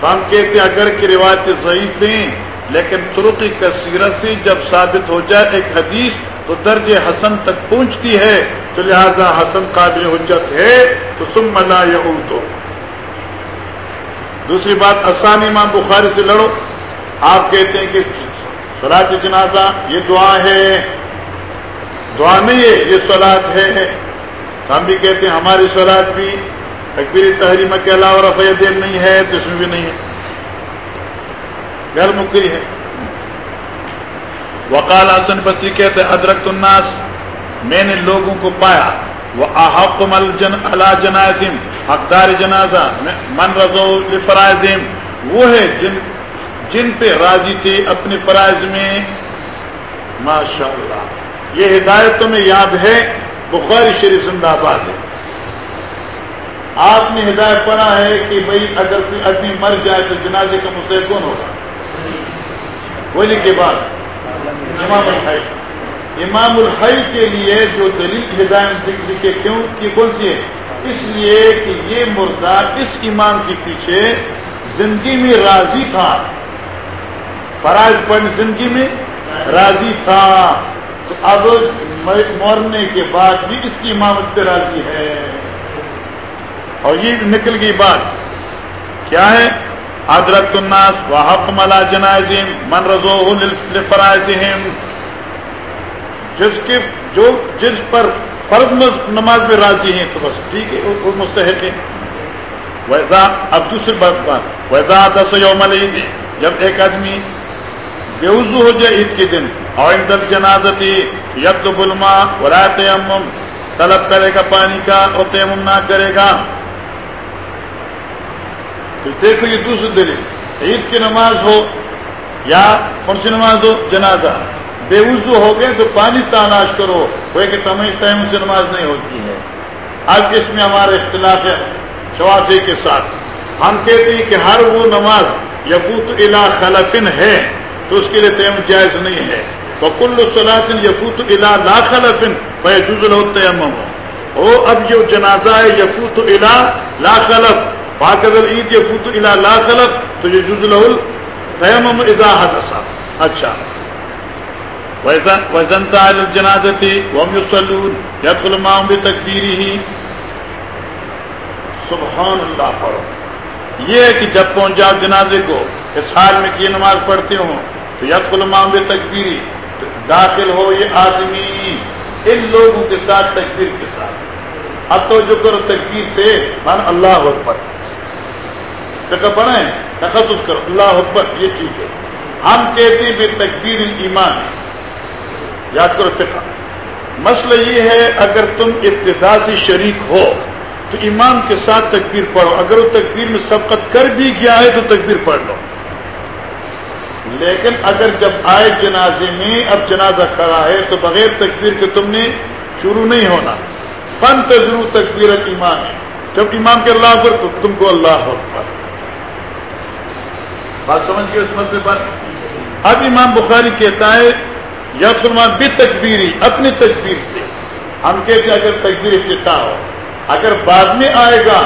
تو ہم کہتے ہیں اگر کی روایت ضعیف ہیں، لیکن ترقی کثیرت سے جب ثابت ہو جائے، ایک حدیث تو درج حسن تک پہنچتی ہے تو لہذا حسن قابل حجت ہے تو سم ملا یہ دوسری بات آسانی امام بخاری سے لڑو۔ آپ کہتے ہیں کہ سلاط جنازہ یہ دعا ہے۔ دعا نہیں ہے، یہ سلاد ہے۔ ہم بھی کہتے ہیں ہماری سلاد بھی تکبیر تحریم کے علاوہ رفع دین نہیں ہے تو اس میں بھی نہیں ہے۔ غیر مکری ہے۔ وقال حسن بسی کہتے ادرکت الناس، میں نے لوگوں کو پایا۔ وہ احکم الجن اللہ جنازم، حقدار جنازہ، من رضو فرائضم وہ ہے جن جن پہ راضی تھے اپنے فرائض میں۔ ماشاء اللہ یہ ہدایت تمہیں یاد ہے، بخاری شریف زندہ آباد ہے۔ آپ نے ہدایت پڑھا ہے کہ بھائی، اگر کوئی آدمی مر جائے تو جنازے کا مسئلہ کون ہوگا؟ ولی کے بعد۔ امام الحی امام الحی کے لیے جو دلیل ہدایت لکھے کیوں کی کون سی ہے؟ اس لیے کہ یہ مردہ اس امام کے پیچھے زندگی میں راضی تھا۔ فرائض پڑھنے زندگی میں راضی تھا۔ تو اب مرنے کے بعد بھی اس کی امامت پہ راضی ہے۔ اور یہ نکل گئی بات۔ کیا ہے؟ ادرت الناس وحق ملا جنازم من رضو فرائضہم جس کے جو جس پر فرض نماز میں راضی ہیں تو بس ٹھیک ہے، وہ مستحق ہے ویزا اب دوسری بات بات۔ ویزا دس یوم العید جب ایک آدمی بے وضو ہو جائے عید کے دن اور اندر جنازتی ید بلما ورائے تیمم طلب کرے گا پانی کا اور تیمم نہ کرے گا۔ تو دیکھو یہ دوسری دلیل، عید کی نماز ہو یا کون سی نماز ہو، جنازہ۔ بے وضو ہو گئے تو پانی تلاش کرو، وہ کہ تمہیں تیم سے نماز نہیں ہوتی ہے۔ آج اس میں ہمارا اختلاف ہے شوافی کے ساتھ۔ ہم کہتے ہیں کہ ہر وہ نماز یفوت الا خلفن ہے، تو اس کے لیے تیم جائز نہیں ہے۔ تو کل یفوت الا لا خلفن فیجوز له التیمم۔ او اب جو جنازہ ہے، یفوت الا لا خلف پاک اگر عید یفوت الا لا خلف تو یجوز له التیمم اذا حدث. اچھا. وزن تعال الجنازتی وهم يصلون يدخل معهم بتكبيره سبحان اللہ پڑھو. یہ ہے کہ جب پہنچ جاؤ جنازے کو، اس حال میں کی نماز پڑھتے ہوں، تو ید معام تکبیری داخل ہو یہ آدمی، ان لوگوں کے ساتھ تکبیر کے ساتھ. اب تو جو کرو تکبیر سے من اللہ اکبر. جگہ پڑھیں تخصص کرو۔ اللہ اکبر، یہ ٹھیک ہے۔ ہم کہتے ہیں بے تکبیر ایمان یاد کرو فقہ۔ مسئلہ یہ ہے، اگر تم ابتدا سے شریک ہو، تو ایمان کے ساتھ تکبیر پڑھو۔ اگر وہ تکبیر میں سبقت کر بھی گیا ہے، تو تکبیر پڑھ لو۔ لیکن اگر جب آئے جنازے میں، اب جنازہ کھڑا ہے، تو بغیر تکبیر کے تم نے شروع نہیں ہونا۔ فن تجرو تکبیر ایمان ہے جب ایمان کے اللہ پر تو تم کو اللہ اکبر۔ بات سمجھ گئے اس مسئلے پر؟ اب امام بخاری کہتا ہے، یا فرمان بھی تکبیری، اپنی تکبیر سے۔ ہم کہتے ہیں اگر تکبیر چٹا ہو، اگر بعد میں آئے گا،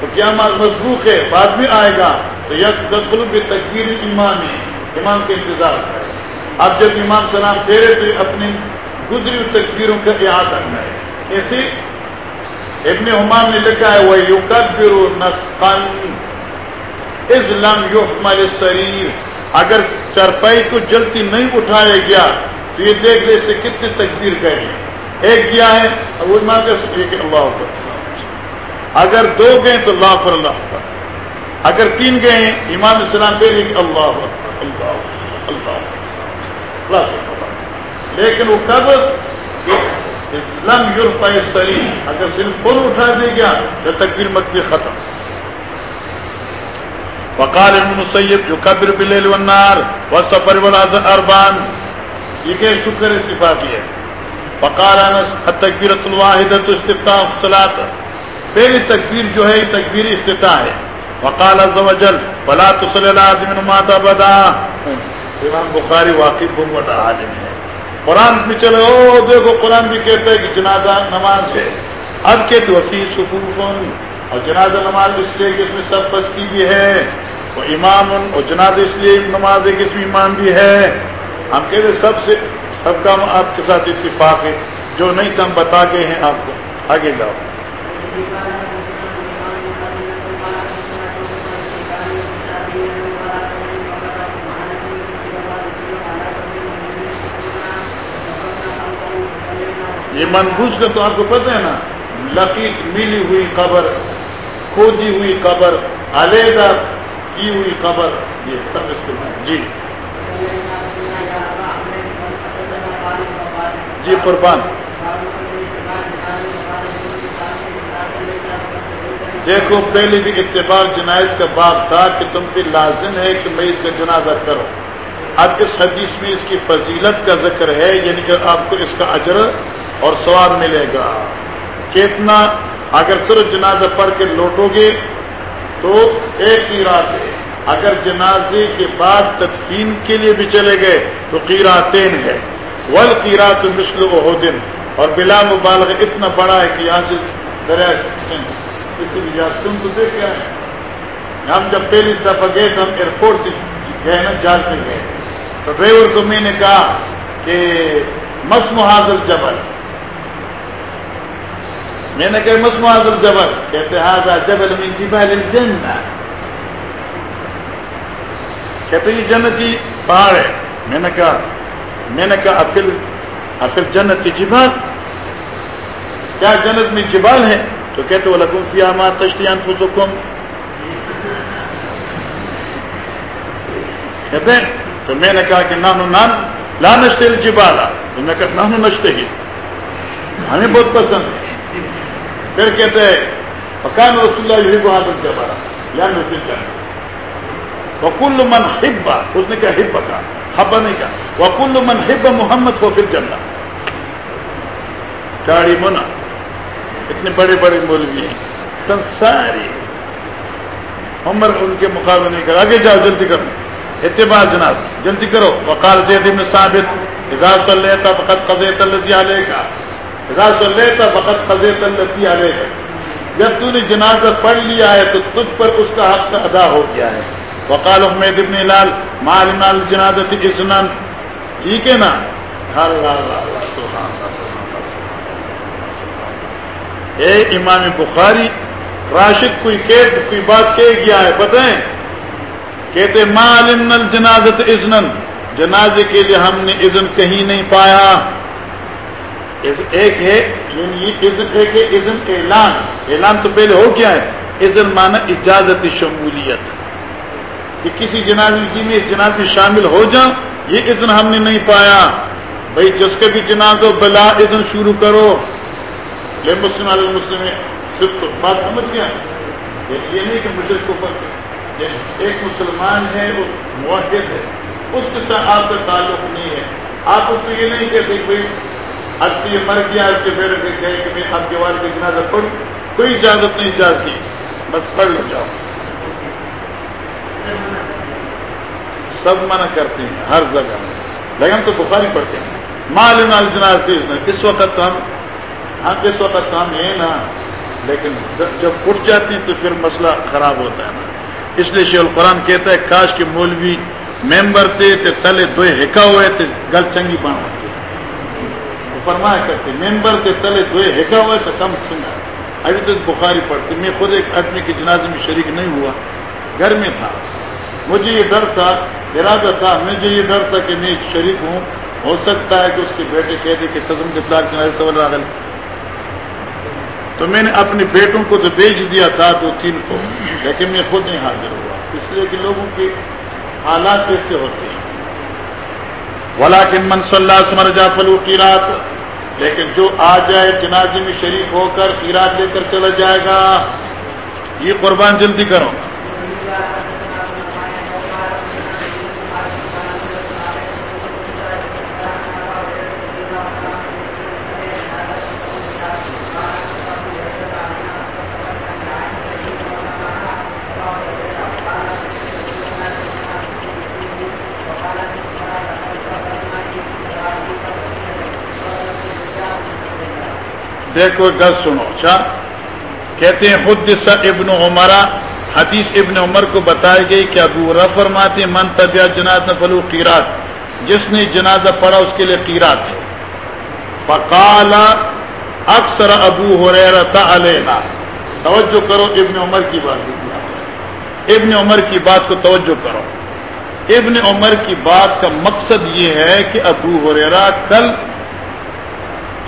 تو کیا مضبوط ہے؟ بعد میں آئے گا، تو یک بھی تکبیر ایمان ہے۔ امام کے انتظار کرے اب جب امام سلام پھیرے تو اپنی گزری تکبیروں کا یاد کرنا ہے ایسے ابن عمان نے لکھا ہے وہ یو کبر اسلام یحمل شریر اگر چرپائی کو جلدی نہیں اٹھایا گیا تو یہ دیکھ لے سے کتنی تکبیر کریں ایک گیا ہے وہ ایمان کا کہ اللہ اکبر۔ اگر دو گئے تو اللہ پر اللہ اکبر۔ اگر تین گئے ہیں ایمان السلام پہ ایک اللہ اکبر، اللہ اللہ اللہ لیکن وہ کب؟ لم یورفا سری اگر صرف فون اٹھا دے گیا، تو تکبیر مکبی ختم۔ وقال ابن سید جو قبر بلیل والنار والسفر والاربان یہ کہ شکر اتفاقی ہے. وقال انس التکبیرۃ الواحدۃ استفتاح الصلاۃ پہلی تکبیر جو ہے، یہ تکبیر افتتاح ہے. وقال عز وجل فلا تصلی علی آدم مات ابدا امام بخاری واقف بہت عالم ہے. قرآن بھی چلے، او دیکھو، قرآن بھی کہتا ہے کہ جنازہ نماز ہے. اب کے کہ وفی صفوف اور جنازہ نماز اس لیے کہ اس میں سب بستی بھی ہے وہ امام اور جنازہ اس لیے نماز ہے کہ اس میں امام بھی ہے۔ ہم کہتے سب سے سب کا آپ کے ساتھ اتفاق ہے۔ جو نہیں تو ہم بتا گئے ہیں آپ کو۔ آگے جاؤ۔ یہ منبوس کا تو آپ کو پتہ ہے نا، لقیق ملی ہوئی قبر۔ کھودی ہوئی قبر، علیحدہ کی ہوئی قبر، یہ سب استعمال جی۔ جی قربان۔ دیکھو پہلے بھی اتفاق جنائز کا باب تھا کہ تم پہ لازم ہے کہ میں اس کا جنازہ کرو اب اس حدیث میں اس کی فضیلت کا ذکر ہے یعنی کہ آپ کو اس کا اجر اور سواب ملے گا۔ کتنا اگر صرف جنازہ پڑھ کے لوٹو گے تو ایک ہی رات ہے۔ اگر جنازے کے بعد تدفین کے لیے بھی چلے گئے تو قیراتین ہے۔ ول قیرات مشل و دن اور بلا مبالغ اتنا بڑا ہے کہ یہاں سے دریا تم تو دیکھ کیا ہے ہم جب پہلی دفعہ گئے تو ہم ایئرپورٹ سے گئے نا جہاز میں گئے۔ تو ڈرائیور کو میں نے کہا کہ مس محاذل جبل میں نے کہا مس محاذل جبل کہتے ہاں جبل من جبال الجنہ. کہتے یہ جنتی پہاڑ ہے. میں نے کہا میں نے کہا افل افل جنت جبال؟ کیا جنت میں جبال ہے تو کہتے وہ لکم فی آمات تشتیان فسکم کہتے ہیں، تو میں نے کہا کہ نانو نان لا نشتے الجبالا تو میں کہا نانو نشتے ہی ہمیں بہت پسند ہے۔ پھر کہتے ہیں فکان رسول اللہ یہی بہت الجبالا یا نشتے جنت وکل من حبا اس نے کہا ہب کا حبا نہیں کہا. وکل من حب محمد کو پھر جنہ چاڑی منا اتنے بڑے بڑے مولوی ہیں. تن ساری عمر ان کے مقابلے نہیں کر آگے جاؤ، جلدی کرو. اتباع جناب، جلدی کرو. وقال زید بن ثابت، اذا صلیت فقط قضیت الذی علیک اذا صلیت فقط قضیت الذی جب تو نے جنازہ پڑھ لیا ہے تو تجھ پر اس کا حق ادا ہو گیا ہے۔ وقال حمید ابن لال مال مال جنازت اسنان ٹھیک ہے نا؟ اے امام بخاری، راشد کوئی کہت کوئی بات کہہ گیا ہے، بتائیں۔ کہتے مال جنازت اذن جنازے کے لیے ہم نے اذن کہیں نہیں پایا۔ ایک ہے یعنی اذن ایک ہے اذن اعلان۔ اعلان تو پہلے ہو گیا ہے۔ اذن مانا اجازت شمولیت۔ کہ کسی جنازی جی میں جناز میں شامل ہو جا یہ اذن ہم نے نہیں پایا۔ بھائی جس کے بھی جناز ہو بلا اذن شروع کرو۔ لے مسلم علیہ مسلم صرف تو بات سمجھ گیا یعنی یہ نہیں کہ مشرق کو فرق ایک مسلمان ہے، وہ موحد ہے۔ اس کے ساتھ آپ کا تعلق نہیں ہے۔ آپ اس کو یہ نہیں کہتے کہ بھائی اب تو یہ مر گیا اس کے پھر کہ میں آپ کے والد کا جنازہ پڑھ، کوئی اجازت نہیں چاہتی بس پڑھ لو، جاؤ۔ سب منع کرتے ہیں، ہر جگہ۔ لیکن تو بخاری پڑھتے ہیں۔ مال مال جناز اس وقت ہم ہاں، ہم اس وقت ہم یہ نا؟ لیکن جب اٹھ جاتے ہیں تو پھر مسئلہ خراب ہوتا ہے نا۔ اس لیے شیخ القرآن کہتا ہے، کاش کے مولوی ممبر تھے تلے دو ہکا ہوئے، تھے گل چنگی بنا فرمایا کرتے ممبر تھے تلے دو ہکا ہوئے تو کم سنا ابھی تک بخاری پڑھتے، میں خود ایک آدمی کے جنازے میں شریک نہیں ہوا۔ گھر میں تھا۔ مجھے یہ ڈر تھا، ارادہ تھا، مجھے یہ ڈر تھا کہ میں شریک ہوں۔ ہو سکتا ہے کہ اس کے بیٹے کہہ دے کہ قسم کے سوال تو میں نے اپنے بیٹوں کو تو بیچ دیا تھا، دو تین کو، لیکن میں خود نہیں حاضر ہوا۔ اس لیے کہ لوگوں کے حالات کیسے ہوتے ہیں۔ ولاکن من صلی اللہ سمر جا فلو کی رات لیکن جو آ جائے جنازے میں شریک ہو کر قیرات لے کر چلا جائے گا، یہ قربان جلدی کرو۔ دیکھو گز سنو اچھا؟ کہتے ہیں خود ابن عمرہ حدیث ابن عمر کو بتائی گئی کہ ابو فرماتے من طبیع جناز فلو قیرات جس نے جنازہ پڑھا اس کے لیے قیرات ہے فقالا اکثر ابو ہو علینا۔ توجہ کرو، ابن عمر کی بات۔ ابن عمر کی بات کو توجہ کرو۔ ابن عمر کی بات کا مقصد یہ ہے کہ ابو ہو کل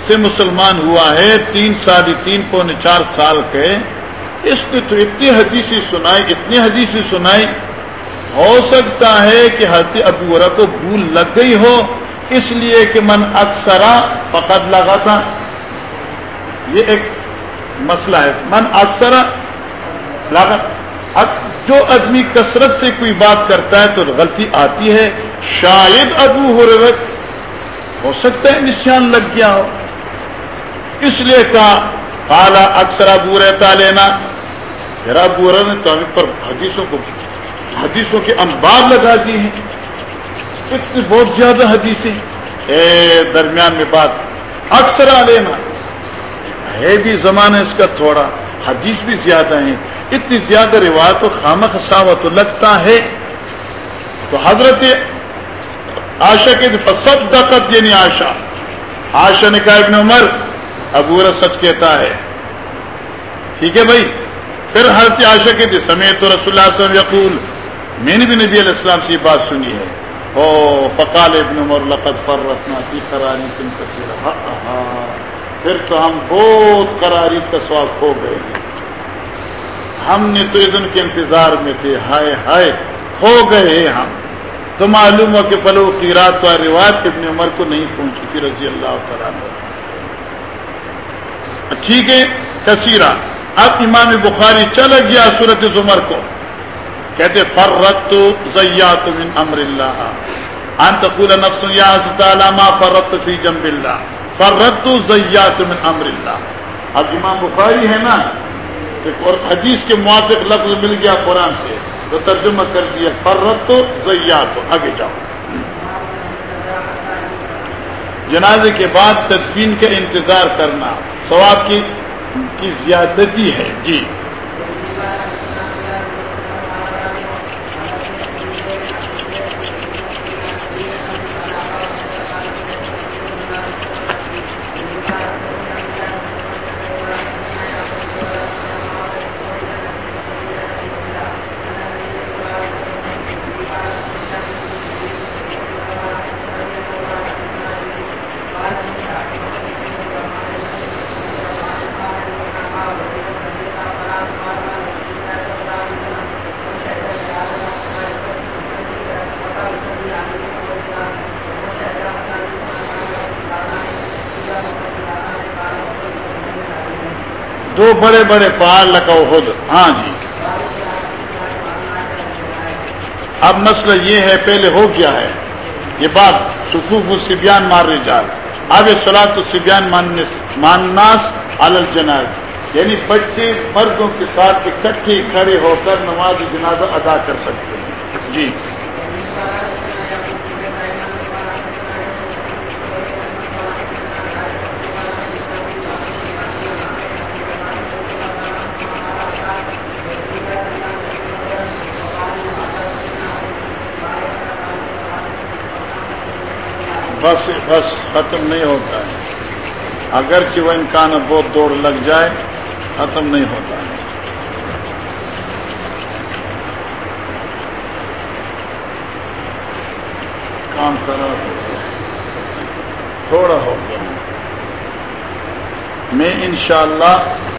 سے مسلمان ہوا ہے، تین ساڑھے تین پونے چار سال کے۔ اس نے تو اتنی حدیثی سنائی، اتنی حدیثی سنائی۔ ہو سکتا ہے کہ حضرت ابو کو بھول لگ گئی ہو، اس لیے کہ من اکثرا فقط لگا تھا یہ ایک مسئلہ ہے۔ من اکثرا لگا جو آدمی کثرت سے کوئی بات کرتا ہے تو غلطی آتی ہے۔ شاید ابو ہو ہو سکتا ہے نشان لگ گیا ہو۔ اس لیے کہا کالا اکثر ابو رہتا لینا میرا ابو نے تو پر حدیثوں کو حدیثوں کے انبار لگا دی ہیں۔ اتنی بہت زیادہ حدیثیں۔ اے درمیان میں بات، اکثر لینا۔ ہے بھی زمانہ اس کا تھوڑا، حدیث بھی زیادہ ہیں۔ اتنی زیادہ روایت و خام خساو تو لگتا ہے۔ تو حضرت آشا کے سب دقت یعنی آشا آشا نے کہا، ابن عمر ابو سچ کہتا ہے۔ ٹھیک ہے بھائی؟ پھر حضرت عاشق کے سمیت تو رسول اللہ علیہ وسلم یقول، میں نے بھی نبی علیہ السلام سے یہ بات سنی ہے۔ او، فقال ابن عمر، لقد فرتنا کی قراری تم کثیر پھر تو ہم بہت قراری کا سواب ہو گئے ہیں۔ ہم نے تو ادن کے انتظار میں تھے۔ ہائے ہائے ہو گئے ہم۔ تو معلوم ہو کہ فلو کی رات و روایت ابن عمر کو نہیں پہنچی تھی، رضی اللہ تعالیٰ ٹھیک ہے، کثیرہ۔ اب امام بخاری چلا گیا سورت زمر کو۔ کہتے فرت زیات من امر اللہ۔ ان تقول نفس، یا تعالی، ما فرت فی جنب اللہ۔ فرت زیات من امر اللہ۔ اب امام بخاری ہے نا اور حدیث کے موافق لفظ مل گیا قرآن سے۔ تو ترجمہ کر دیا فرت زیات۔ آگے جاؤ۔ جنازے کے بعد تدفین کا انتظار کرنا۔ ثواب کی کی زیادتی ہے۔ جی دو بڑے بڑے پہاڑ لگاؤ خود۔ ہاں جی۔ اب مسئلہ یہ ہے، پہلے ہو گیا ہے۔ یہ بات سکوف سبیان مار رہی اب سلا تو سبیان مانناس الجناز یعنی بچے مردوں کے ساتھ اکٹھے کھڑے ہو کر نماز جنازہ ادا کر سکتے ہیں۔ جی۔ بس بس ختم نہیں ہوتا ہے۔ اگرچہ وہ انکان بہت دوڑ لگ جائے، ختم نہیں ہوتا۔ ہے کام کرا تھوڑا ہو گیا۔ میں انشاءاللہ